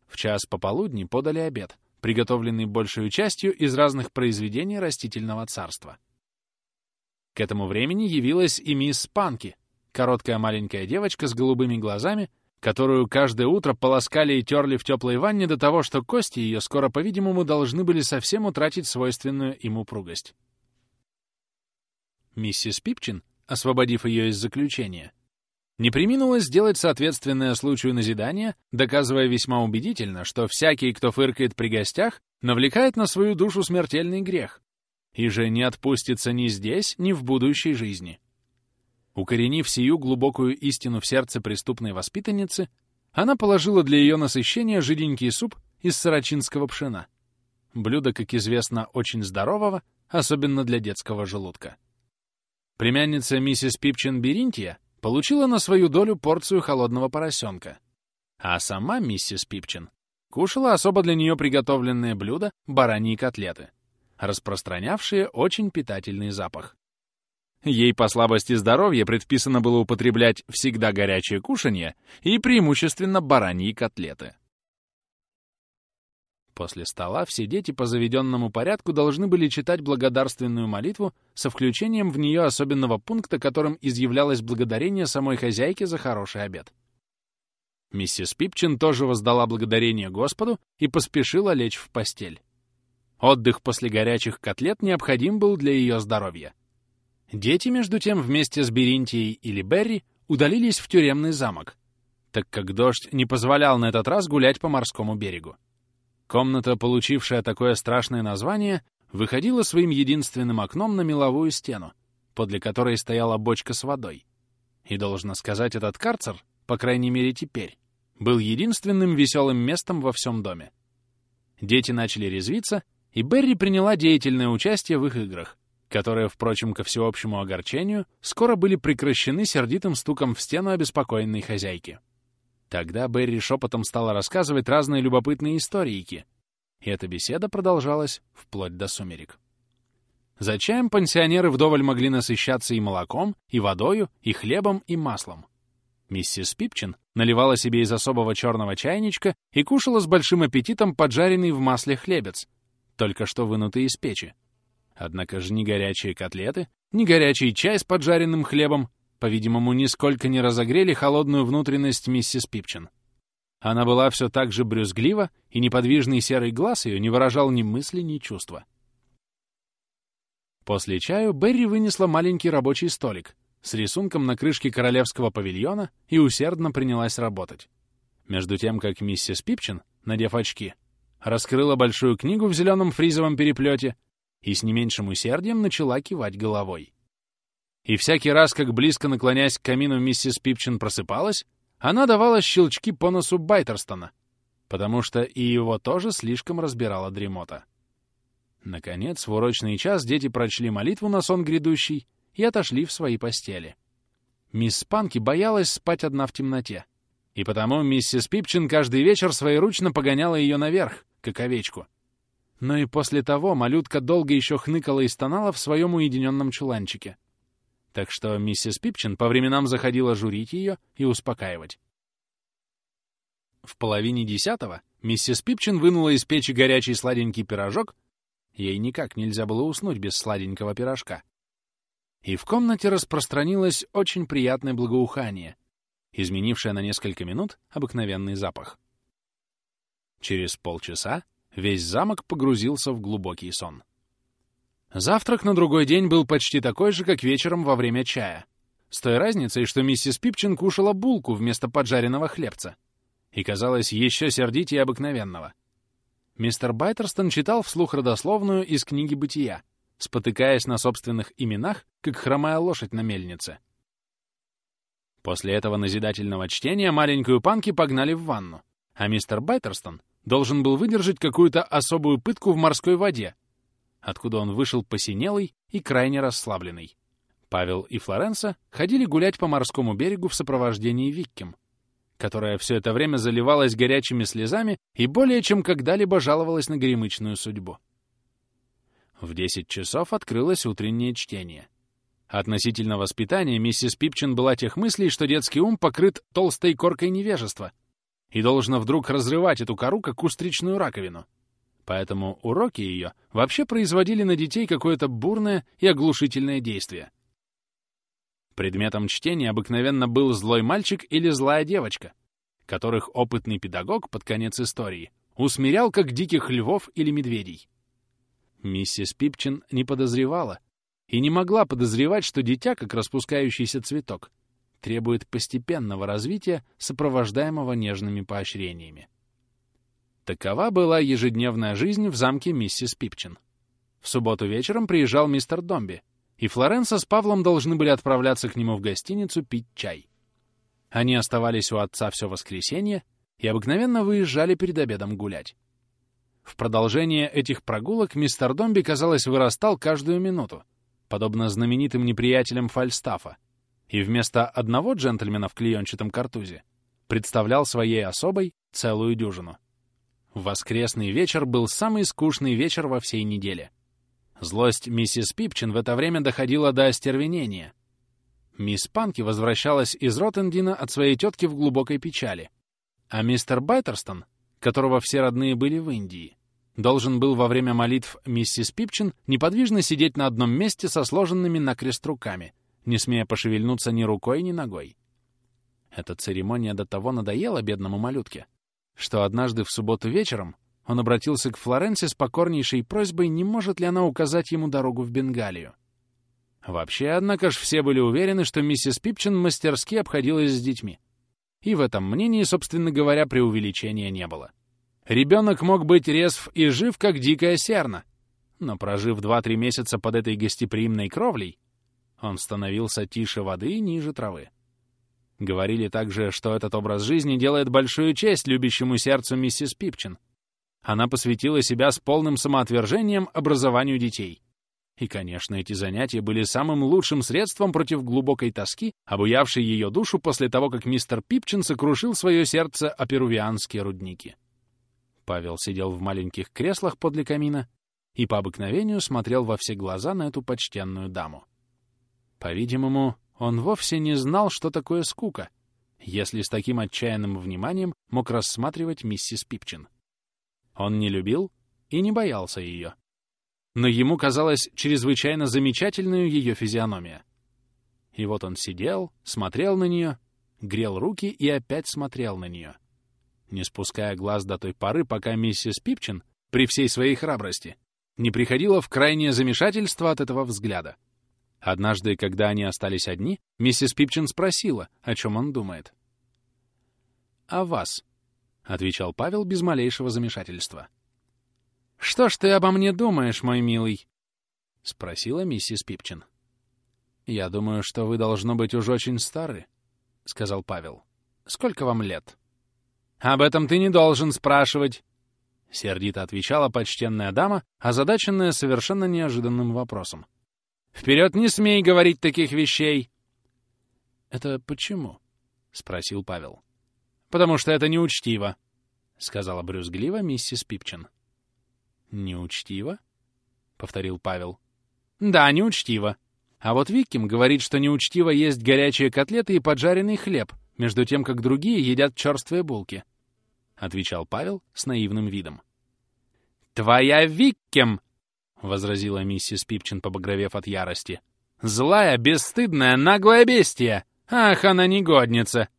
A: В час пополудни подали обед, приготовленный большей частью из разных произведений растительного царства. К этому времени явилась и мисс Панки, короткая маленькая девочка с голубыми глазами которую каждое утро полоскали и терли в теплой ванне до того, что кости ее скоро, по-видимому, должны были совсем утратить свойственную им упругость. миссис Пипчин, освободив ее из заключения, не приминула сделать соответственное случаю назидание, доказывая весьма убедительно, что всякий, кто фыркает при гостях, навлекает на свою душу смертельный грех, и же не отпустится ни здесь, ни в будущей жизни. Укоренив сию глубокую истину в сердце преступной воспитанницы, она положила для ее насыщения жиденький суп из сарачинского пшена. Блюдо, как известно, очень здорового, особенно для детского желудка. Племянница миссис Пипчин Беринтия получила на свою долю порцию холодного поросенка. А сама миссис Пипчин кушала особо для нее приготовленное блюдо бараньи котлеты, распространявшие очень питательный запах. Ей по слабости здоровья предписано было употреблять всегда горячее кушанье и преимущественно бараньи котлеты. После стола все дети по заведенному порядку должны были читать благодарственную молитву со включением в нее особенного пункта, которым изъявлялось благодарение самой хозяйке за хороший обед. Миссис Пипчин тоже воздала благодарение Господу и поспешила лечь в постель. Отдых после горячих котлет необходим был для ее здоровья. Дети, между тем, вместе с Беринтией или Берри удалились в тюремный замок, так как дождь не позволял на этот раз гулять по морскому берегу. Комната, получившая такое страшное название, выходила своим единственным окном на меловую стену, подле которой стояла бочка с водой. И, должно сказать, этот карцер, по крайней мере теперь, был единственным веселым местом во всем доме. Дети начали резвиться, и Берри приняла деятельное участие в их играх, которые, впрочем, ко всеобщему огорчению, скоро были прекращены сердитым стуком в стену обеспокоенной хозяйки. Тогда Берри шепотом стала рассказывать разные любопытные историйки, и эта беседа продолжалась вплоть до сумерек. За чаем пансионеры вдоволь могли насыщаться и молоком, и водою, и хлебом, и маслом. Миссис Пипчин наливала себе из особого черного чайничка и кушала с большим аппетитом поджаренный в масле хлебец, только что вынутый из печи. Однако же ни горячие котлеты, ни горячий чай с поджаренным хлебом по-видимому, нисколько не разогрели холодную внутренность миссис Пипчин. Она была все так же брюзглива, и неподвижный серый глаз ее не выражал ни мысли, ни чувства. После чаю Берри вынесла маленький рабочий столик с рисунком на крышке королевского павильона и усердно принялась работать. Между тем, как миссис Пипчин, надев очки, раскрыла большую книгу в зеленом фризовом переплете и с не меньшим усердием начала кивать головой. И всякий раз, как близко наклоняясь к камину миссис Пипчин просыпалась, она давала щелчки по носу Байтерстона, потому что и его тоже слишком разбирала дремота. Наконец, в урочный час дети прочли молитву на сон грядущий и отошли в свои постели. Мисс Панки боялась спать одна в темноте, и потому миссис Пипчин каждый вечер своеручно погоняла ее наверх, как овечку. Но и после того малютка долго еще хныкала и стонала в своем уединенном чуланчике — так что миссис Пипчин по временам заходила журить ее и успокаивать. В половине десятого миссис Пипчин вынула из печи горячий сладенький пирожок, ей никак нельзя было уснуть без сладенького пирожка. И в комнате распространилось очень приятное благоухание, изменившее на несколько минут обыкновенный запах. Через полчаса весь замок погрузился в глубокий сон. Завтрак на другой день был почти такой же, как вечером во время чая. С той разницей, что миссис Пипчин кушала булку вместо поджаренного хлебца. И казалось еще сердитее обыкновенного. Мистер Байтерстон читал вслух родословную из книги «Бытия», спотыкаясь на собственных именах, как хромая лошадь на мельнице. После этого назидательного чтения маленькую Панки погнали в ванну, а мистер Байтерстон должен был выдержать какую-то особую пытку в морской воде, откуда он вышел посинелый и крайне расслабленный. Павел и Флоренса ходили гулять по морскому берегу в сопровождении Виккем, которая все это время заливалась горячими слезами и более чем когда-либо жаловалась на горемычную судьбу. В 10 часов открылось утреннее чтение. Относительно воспитания миссис Пипчин была тех мыслей, что детский ум покрыт толстой коркой невежества и должна вдруг разрывать эту кору, как устричную раковину — поэтому уроки ее вообще производили на детей какое-то бурное и оглушительное действие. Предметом чтения обыкновенно был злой мальчик или злая девочка, которых опытный педагог под конец истории усмирял как диких львов или медведей. Миссис Пипчин не подозревала, и не могла подозревать, что дитя, как распускающийся цветок, требует постепенного развития, сопровождаемого нежными поощрениями. Такова была ежедневная жизнь в замке миссис Пипчин. В субботу вечером приезжал мистер Домби, и Флоренса с Павлом должны были отправляться к нему в гостиницу пить чай. Они оставались у отца все воскресенье и обыкновенно выезжали перед обедом гулять. В продолжение этих прогулок мистер Домби, казалось, вырастал каждую минуту, подобно знаменитым неприятелям Фальстафа, и вместо одного джентльмена в клеенчатом картузе представлял своей особой целую дюжину — Воскресный вечер был самый скучный вечер во всей неделе. Злость миссис Пипчин в это время доходила до остервенения. Мисс Панки возвращалась из Роттендина от своей тетки в глубокой печали, а мистер Байтерстон, которого все родные были в Индии, должен был во время молитв миссис Пипчин неподвижно сидеть на одном месте со сложенными накрест руками, не смея пошевельнуться ни рукой, ни ногой. Эта церемония до того надоела бедному малютке, что однажды в субботу вечером он обратился к Флоренции с покорнейшей просьбой, не может ли она указать ему дорогу в Бенгалию. Вообще, однако ж, все были уверены, что миссис Пипчин мастерски обходилась с детьми. И в этом мнении, собственно говоря, преувеличения не было. Ребенок мог быть резв и жив, как дикая серна, но прожив 2-3 месяца под этой гостеприимной кровлей, он становился тише воды и ниже травы. Говорили также, что этот образ жизни делает большую честь любящему сердцу миссис Пипчин. Она посвятила себя с полным самоотвержением образованию детей. И, конечно, эти занятия были самым лучшим средством против глубокой тоски, обуявшей ее душу после того, как мистер Пипчин сокрушил свое сердце о перувианские рудники. Павел сидел в маленьких креслах подле камина и по обыкновению смотрел во все глаза на эту почтенную даму. По-видимому, он вовсе не знал, что такое скука, если с таким отчаянным вниманием мог рассматривать миссис Пипчин. Он не любил и не боялся ее. Но ему казалась чрезвычайно замечательной ее физиономия. И вот он сидел, смотрел на нее, грел руки и опять смотрел на нее, не спуская глаз до той поры, пока миссис Пипчин, при всей своей храбрости, не приходила в крайнее замешательство от этого взгляда. Однажды, когда они остались одни, миссис Пипчин спросила, о чем он думает. «О вас», — отвечал Павел без малейшего замешательства. «Что ж ты обо мне думаешь, мой милый?» — спросила миссис Пипчин. «Я думаю, что вы, должно быть, уж очень стары», — сказал Павел. «Сколько вам лет?» «Об этом ты не должен спрашивать», — сердито отвечала почтенная дама, озадаченная совершенно неожиданным вопросом. Вперед не смей говорить таких вещей!» «Это почему?» — спросил Павел. «Потому что это неучтиво», — сказала брюзгливо миссис Пипчин. «Неучтиво?» — повторил Павел. «Да, неучтиво. А вот Викким говорит, что неучтиво есть горячие котлеты и поджаренный хлеб, между тем, как другие едят черствые булки», — отвечал Павел с наивным видом. «Твоя Викким!» — возразила миссис Пипчин, побагровев от ярости. «Злая, бесстыдная, наглая бестия! Ах, она негодница!»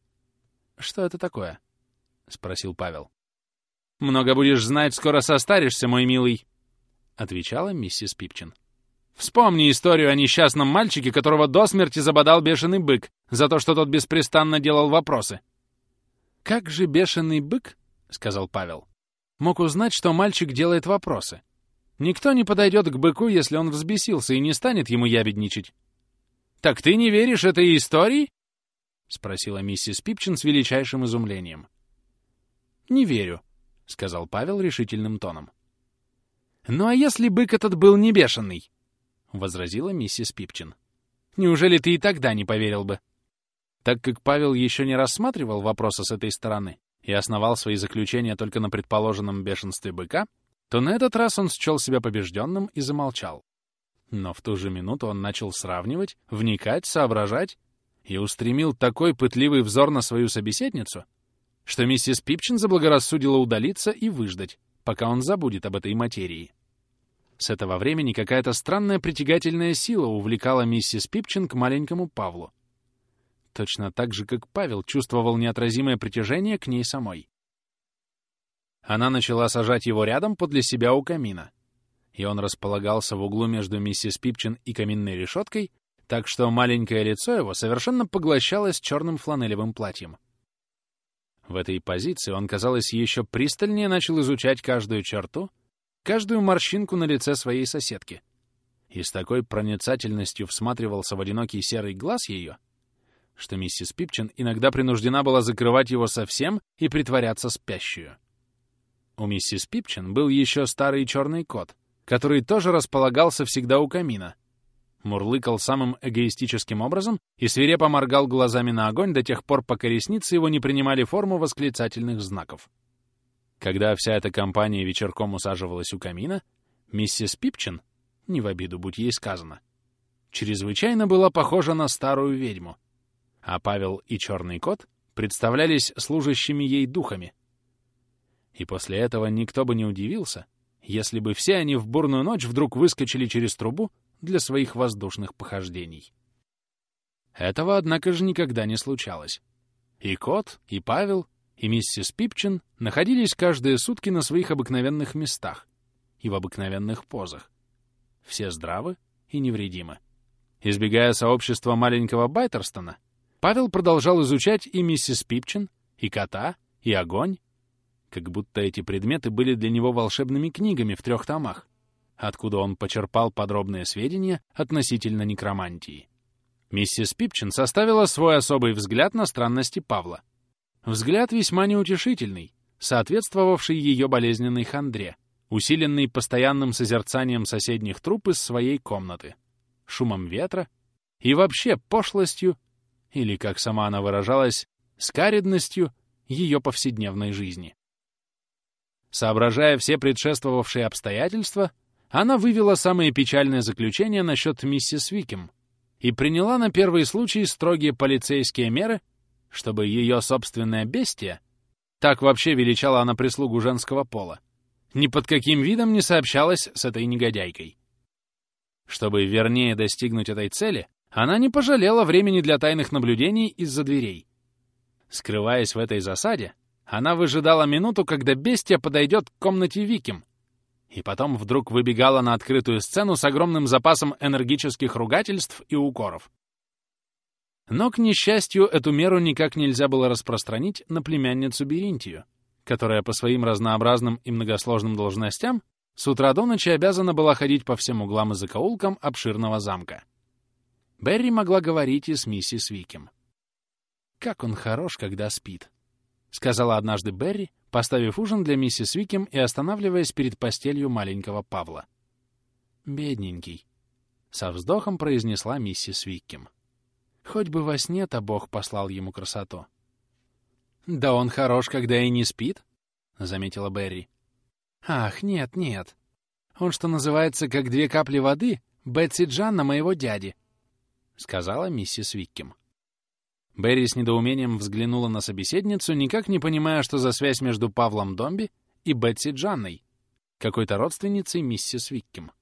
A: «Что это такое?» — спросил Павел. «Много будешь знать, скоро состаришься, мой милый», — отвечала миссис Пипчин. «Вспомни историю о несчастном мальчике, которого до смерти забодал бешеный бык за то, что тот беспрестанно делал вопросы». «Как же бешеный бык, — сказал Павел, — мог узнать, что мальчик делает вопросы?» Никто не подойдет к быку, если он взбесился и не станет ему ябедничать. «Так ты не веришь этой истории?» — спросила миссис Пипчин с величайшим изумлением. «Не верю», — сказал Павел решительным тоном. «Ну а если бык этот был не бешеный?» — возразила миссис Пипчин. «Неужели ты и тогда не поверил бы?» Так как Павел еще не рассматривал вопроса с этой стороны и основал свои заключения только на предположенном бешенстве быка, то на этот раз он счел себя побежденным и замолчал. Но в ту же минуту он начал сравнивать, вникать, соображать и устремил такой пытливый взор на свою собеседницу, что миссис Пипчин заблагорассудила удалиться и выждать, пока он забудет об этой материи. С этого времени какая-то странная притягательная сила увлекала миссис Пипчин к маленькому Павлу. Точно так же, как Павел чувствовал неотразимое притяжение к ней самой. Она начала сажать его рядом подле себя у камина. и он располагался в углу между миссис Пипчин и каминной решеткой, так что маленькое лицо его совершенно поглощалось черным фланелевым платьем. В этой позиции он, казалось, еще пристальнее начал изучать каждую черту, каждую морщинку на лице своей соседки. И с такой проницательностью всматривался в одинокий серый глаз ее, что миссис Пипчин иногда принуждена была закрывать его совсем и притворяться спящую. У миссис Пипчин был еще старый черный кот, который тоже располагался всегда у камина, мурлыкал самым эгоистическим образом и свирепо моргал глазами на огонь до тех пор, пока ресницы его не принимали форму восклицательных знаков. Когда вся эта компания вечерком усаживалась у камина, миссис Пипчин, не в обиду будь ей сказано, чрезвычайно была похожа на старую ведьму, а Павел и Черный кот представлялись служащими ей духами. И после этого никто бы не удивился, если бы все они в бурную ночь вдруг выскочили через трубу для своих воздушных похождений. Этого, однако же, никогда не случалось. И кот, и Павел, и миссис Пипчин находились каждые сутки на своих обыкновенных местах и в обыкновенных позах. Все здравы и невредимы. Избегая сообщества маленького Байтерстона, Павел продолжал изучать и миссис Пипчин, и кота, и огонь, как будто эти предметы были для него волшебными книгами в трех томах, откуда он почерпал подробные сведения относительно некромантии. Миссис Пипчин составила свой особый взгляд на странности Павла. Взгляд весьма неутешительный, соответствовавший ее болезненной хандре, усиленный постоянным созерцанием соседних труп из своей комнаты, шумом ветра и вообще пошлостью, или, как сама она выражалась, скаридностью ее повседневной жизни. Соображая все предшествовавшие обстоятельства, она вывела самые печальные заключения насчет миссис Викем и приняла на первый случай строгие полицейские меры, чтобы ее собственное бестие, так вообще величала она прислугу женского пола, ни под каким видом не сообщалась с этой негодяйкой. Чтобы вернее достигнуть этой цели, она не пожалела времени для тайных наблюдений из-за дверей. Скрываясь в этой засаде, она выжидала минуту, когда бестия подойдет к комнате Виким, и потом вдруг выбегала на открытую сцену с огромным запасом энергических ругательств и укоров. Но, к несчастью, эту меру никак нельзя было распространить на племянницу Беринтию, которая по своим разнообразным и многосложным должностям с утра до ночи обязана была ходить по всем углам и закоулкам обширного замка. Берри могла говорить и с миссис Викем. «Как он хорош, когда спит», — сказала однажды Берри, поставив ужин для миссис Викем и останавливаясь перед постелью маленького Павла. «Бедненький», — со вздохом произнесла миссис Викем. «Хоть бы во сне-то Бог послал ему красоту». «Да он хорош, когда и не спит», — заметила Берри. «Ах, нет, нет. Он, что называется, как две капли воды, Бетси Джанна моего дяди», — сказала миссис Виккем. Берри с недоумением взглянула на собеседницу, никак не понимая, что за связь между Павлом Домби и Бетси Джанной, какой-то родственницей миссис Виккем.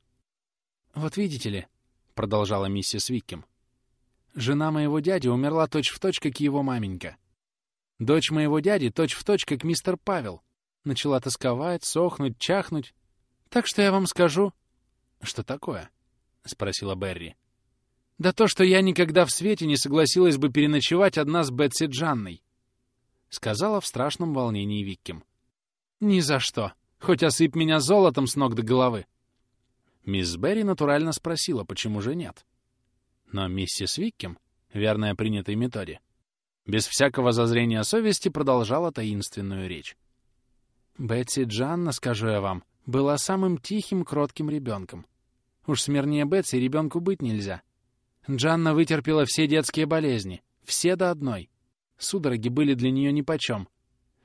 A: «Вот видите ли», — продолжала миссис Виккем, — «жена моего дяди умерла точь-в-точь, точь, как его маменька. Дочь моего дяди точь-в-точь, точь, как мистер Павел. Начала тосковать, сохнуть, чахнуть. Так что я вам скажу...» «Что такое?» — спросила Берри. Да то, что я никогда в свете не согласилась бы переночевать одна с Бетси Джанной, — сказала в страшном волнении Викким. Ни за что. Хоть осыпь меня золотом с ног до головы. Мисс Берри натурально спросила, почему же нет. Но миссис Викким, верная принятой методе, без всякого зазрения совести продолжала таинственную речь. Бетси Джанна, скажу я вам, была самым тихим, кротким ребенком. Уж смирнее Бетси ребенку быть нельзя. Джанна вытерпела все детские болезни, все до одной. Судороги были для нее нипочем.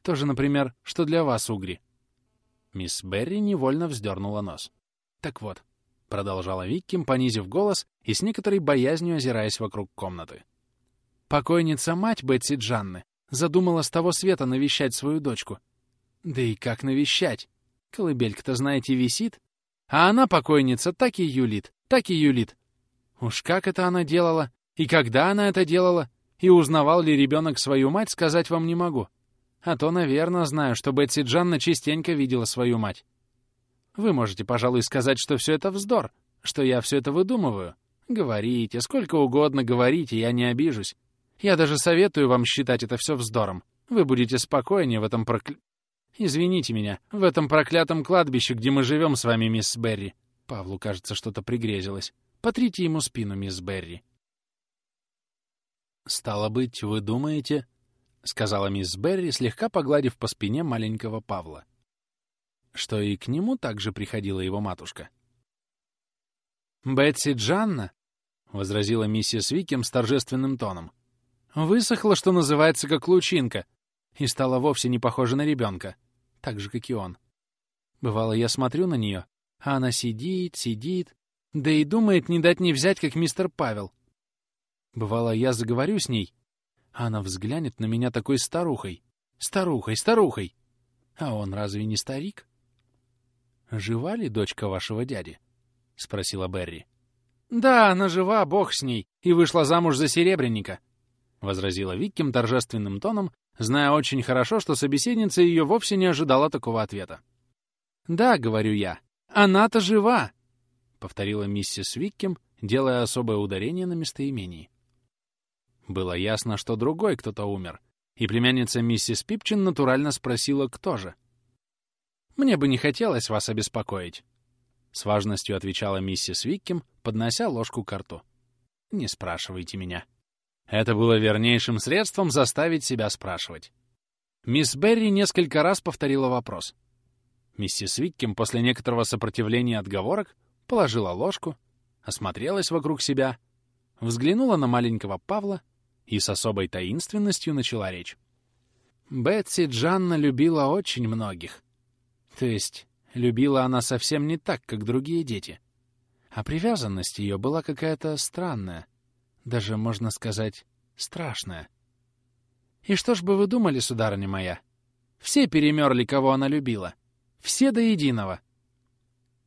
A: Тоже, например, что для вас, Угри. Мисс Берри невольно вздернула нос. «Так вот», — продолжала Викким, понизив голос и с некоторой боязнью озираясь вокруг комнаты. «Покойница мать Бетси Джанны задумала с того света навещать свою дочку. Да и как навещать? Колыбелька-то, знаете, висит. А она, покойница, так и юлит, так и юлит, Уж как это она делала, и когда она это делала, и узнавал ли ребенок свою мать, сказать вам не могу. А то, наверное, знаю, что Бетси Джанна частенько видела свою мать.
B: Вы можете, пожалуй, сказать, что все это вздор, что я все это выдумываю. Говорите, сколько угодно говорите, я не обижусь. Я даже советую вам считать это все вздором. Вы будете спокойнее в этом прокля... Извините меня, в этом проклятом кладбище, где мы живем с вами, мисс Берри. Павлу, кажется, что-то пригрезилось. Потрите ему спину, мисс Берри. «Стало быть, вы думаете...» — сказала мисс Берри, слегка погладив по спине маленького Павла. Что и к нему также приходила его матушка. «Бетси Джанна», — возразила миссис Викем с торжественным тоном, — «высохла, что называется, как лучинка, и стала вовсе не похожа на ребенка, так же, как и он. Бывало, я смотрю на нее, а она сидит, сидит, да и думает не дать не взять, как мистер Павел. Бывало, я заговорю с ней, а она взглянет на меня такой старухой. Старухой, старухой! А он разве не старик? «Жива ли дочка вашего дяди?» — спросила Берри. «Да, она жива, бог с ней, и вышла замуж за серебряника», — возразила Викким торжественным тоном, зная очень хорошо, что собеседница ее вовсе не ожидала такого ответа. «Да, — говорю я, — она-то жива!» — повторила миссис Викким, делая особое ударение на местоимении. Было ясно, что другой кто-то умер, и племянница миссис Пипчин натурально спросила, кто же. «Мне бы не хотелось вас обеспокоить», — с важностью отвечала миссис Викким, поднося ложку к рту. «Не спрашивайте меня». Это было вернейшим средством заставить себя спрашивать. Мисс Берри несколько раз повторила вопрос. Миссис Викким после некоторого сопротивления отговорок положила ложку, осмотрелась вокруг себя, взглянула на маленького Павла и с особой таинственностью начала речь. Бетси Джанна любила очень многих. То есть, любила она совсем не так, как другие дети. А привязанность ее была какая-то странная, даже, можно сказать, страшная. И что ж бы вы думали, сударыня моя? Все перемерли, кого она любила. Все до единого.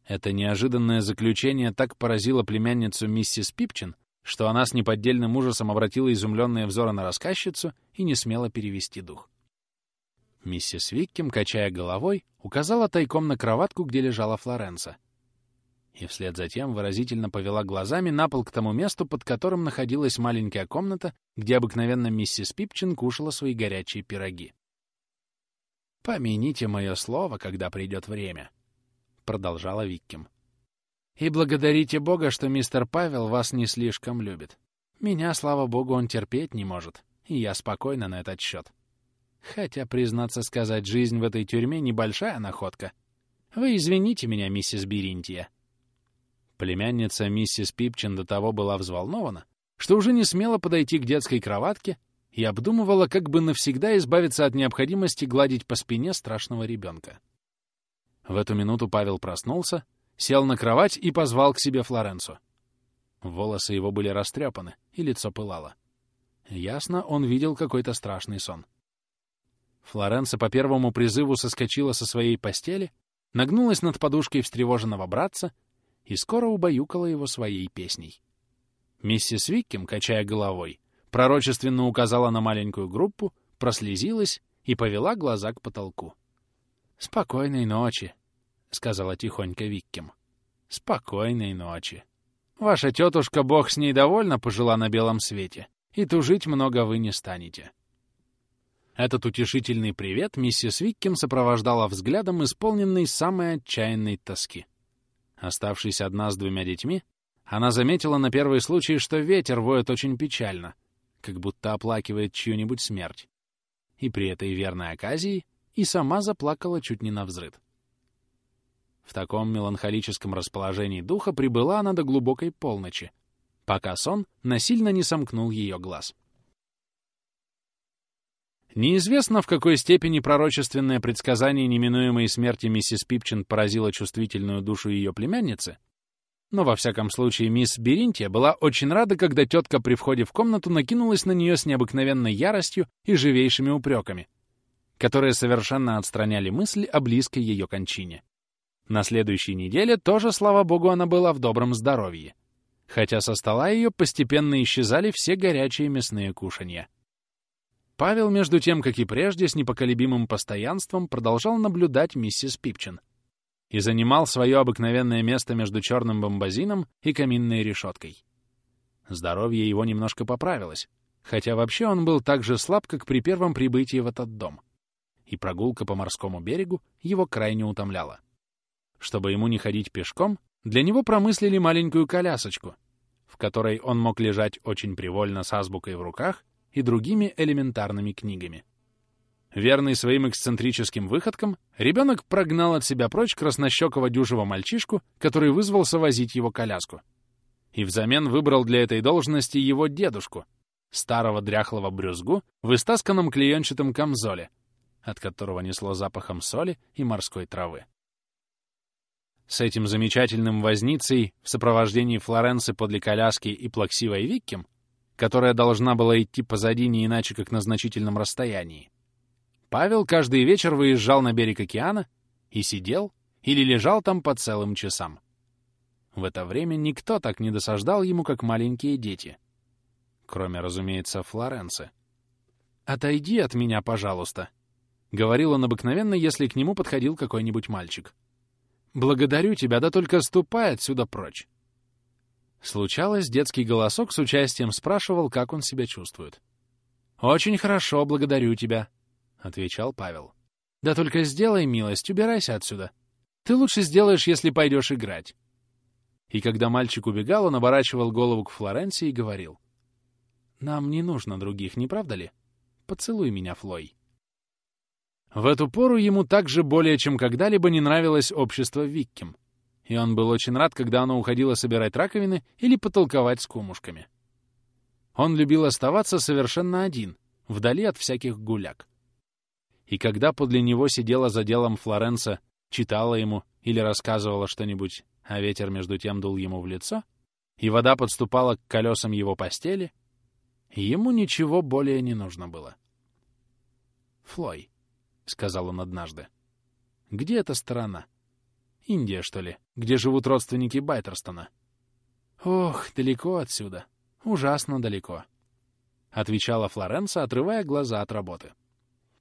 B: Это неожиданное заключение так поразило племянницу миссис Пипчин, что она с неподдельным ужасом обратила изумленные взоры на рассказчицу и не смела перевести дух. Миссис Викким, качая головой, указала тайком на кроватку, где лежала Флоренса. И вслед за тем выразительно повела глазами на пол к тому месту, под которым находилась маленькая комната, где обыкновенно миссис Пипчин кушала свои горячие пироги. «Помяните мое слово, когда придет время», — продолжала Викким. «И благодарите Бога, что мистер Павел вас не слишком любит. Меня, слава Богу, он терпеть не может, и я спокойна на этот счет. Хотя, признаться сказать, жизнь в этой тюрьме небольшая находка. Вы извините меня, миссис Беринтия». Племянница миссис Пипчин до того была взволнована, что уже не смела подойти к детской кроватке и обдумывала, как бы навсегда избавиться от необходимости гладить по спине страшного ребенка. В эту минуту Павел проснулся, сел на кровать и позвал к себе Флоренцу. Волосы его были растрепаны, и лицо пылало. Ясно, он видел какой-то страшный сон. Флоренса по первому призыву соскочила со своей постели, нагнулась над подушкой встревоженного братца и скоро убаюкала его своей песней. Миссис Викким, качая головой, пророчественно указала на маленькую группу, прослезилась и повела глаза к потолку. «Спокойной ночи», — сказала тихонько Викким. «Спокойной ночи. Ваша тетушка, бог с ней довольно пожила на белом свете, и тужить много вы не станете». Этот утешительный привет миссис Викким сопровождала взглядом, исполненный самой отчаянной тоски. Оставшись одна с двумя детьми, она заметила на первый случай, что ветер воет очень печально, как будто оплакивает чью-нибудь смерть. И при этой верной оказии и сама заплакала чуть не на взрыд. В таком меланхолическом расположении духа прибыла она до глубокой полночи, пока сон насильно не сомкнул ее глаз. Неизвестно, в какой степени пророчественное предсказание неминуемой смерти миссис Пипчин поразило чувствительную душу ее племянницы, но во всяком случае мисс Беринтия была очень рада, когда тетка при входе в комнату накинулась на нее с необыкновенной яростью и живейшими упреками, которые совершенно отстраняли мысли о близкой ее кончине. На следующей неделе тоже, слава богу, она была в добром здоровье, хотя со стола ее постепенно исчезали все горячие мясные кушанья. Павел, между тем, как и прежде, с непоколебимым постоянством продолжал наблюдать миссис Пипчин.
A: и занимал свое обыкновенное место между черным бомбазином и каминной решеткой. Здоровье его немножко поправилось, хотя вообще он был так же слаб, как при первом прибытии в этот дом. И прогулка по морскому берегу его крайне утомляла. Чтобы ему не ходить пешком, для него промыслили маленькую колясочку, в которой он мог лежать очень привольно с азбукой в руках и другими элементарными книгами. Верный своим эксцентрическим выходкам, ребенок прогнал от себя прочь краснощекого дюжего мальчишку, который вызвался возить его коляску. И взамен выбрал для этой должности его дедушку, старого дряхлого брюзгу в истасканном клеенчатом камзоле, от которого несло запахом соли и морской травы. С этим замечательным возницей в сопровождении Флоренции подле коляски и плаксивой Викким, которая должна была идти позади не иначе, как на значительном расстоянии, Павел каждый вечер выезжал на берег океана и сидел или лежал там по целым часам. В это время никто так не досаждал ему, как маленькие дети. Кроме, разумеется, Флоренции. «Отойди от меня, пожалуйста», — говорил он обыкновенно, если к нему подходил какой-нибудь мальчик. «Благодарю тебя, да только ступай отсюда прочь». Случалось, детский голосок с участием спрашивал, как он себя чувствует. «Очень хорошо, благодарю тебя», — отвечал Павел. «Да только сделай милость, убирайся отсюда. Ты лучше сделаешь, если пойдешь играть». И когда мальчик убегал, он оборачивал голову к Флоренции и говорил. «Нам не нужно других, не правда ли? Поцелуй меня, Флой». В эту пору ему также более чем когда-либо не нравилось общество Викким, и он был очень рад, когда оно уходило собирать раковины или потолковать с кумушками. Он любил оставаться совершенно один, вдали от всяких гуляк. И когда подле него сидела за делом Флоренса, читала ему или рассказывала что-нибудь, а ветер между тем дул ему в лицо, и вода подступала к колесам его постели, ему ничего более не нужно было. «Флой», — сказал он однажды, — «где эта сторона? Индия, что ли, где живут родственники Байтерстона?» «Ох, далеко отсюда, ужасно далеко», — отвечала Флоренса, отрывая глаза от работы.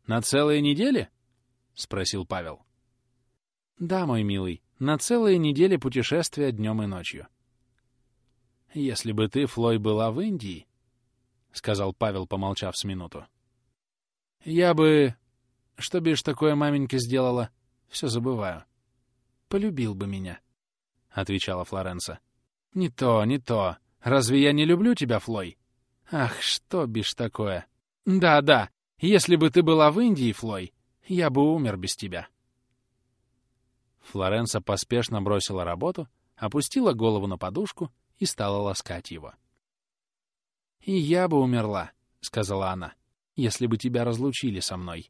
A: «На целые недели?» — спросил Павел. «Да, мой милый, на целые недели путешествия днем и ночью». «Если бы ты, Флой, была в Индии», — сказал Павел, помолчав с минуту, — «я бы... Что бишь такое маменька сделала? Все забываю. Полюбил бы меня», — отвечала Флоренса. «Не то, не то. Разве я не люблю тебя, Флой? Ах, что бишь такое? Да, да, если бы ты была в Индии, Флой, я бы умер без тебя». Флоренса поспешно бросила работу, опустила голову на подушку и стала ласкать его. «И я бы умерла», — сказала она, — «если бы тебя разлучили со мной.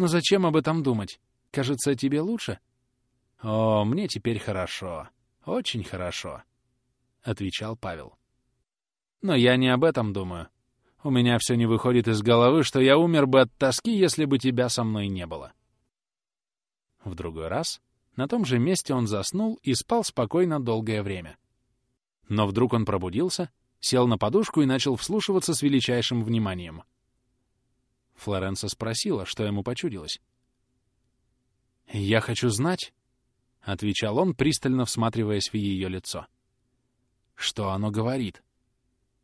A: Но зачем об этом думать? Кажется, тебе лучше?» «О, мне теперь хорошо, очень хорошо», — отвечал Павел. «Но я не об этом думаю. У меня все не выходит из головы, что я умер бы от тоски, если бы тебя со мной не было. В другой раз на том же месте он заснул и спал спокойно долгое время. Но вдруг он пробудился, сел на подушку и начал вслушиваться с величайшим вниманием. Флоренса спросила, что ему почудилось. «Я хочу знать», — отвечал он, пристально всматриваясь в ее лицо. «Что оно говорит?»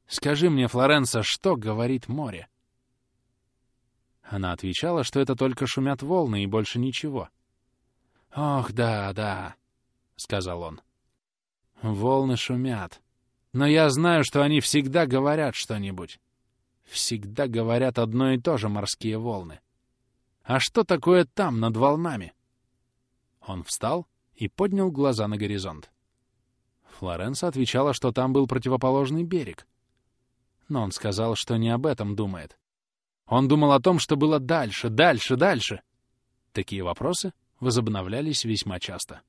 A: Скажи мне, Флоренса, что говорит море?» Она отвечала, что это только шумят волны и больше ничего. «Ох, да, да», — сказал он. «Волны шумят. Но я знаю, что они всегда говорят что-нибудь. Всегда говорят одно и то же морские волны. А что такое там, над волнами?» Он встал и поднял глаза на горизонт. Флоренса отвечала, что там был противоположный берег — но он сказал, что не об этом думает. Он думал о том, что было дальше, дальше, дальше. Такие вопросы возобновлялись весьма часто.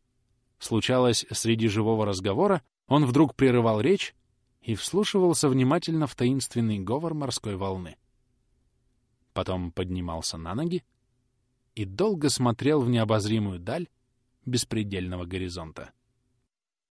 A: Случалось, среди живого разговора он вдруг прерывал речь и вслушивался внимательно в таинственный говор морской волны. Потом поднимался на ноги и долго смотрел в необозримую даль беспредельного горизонта.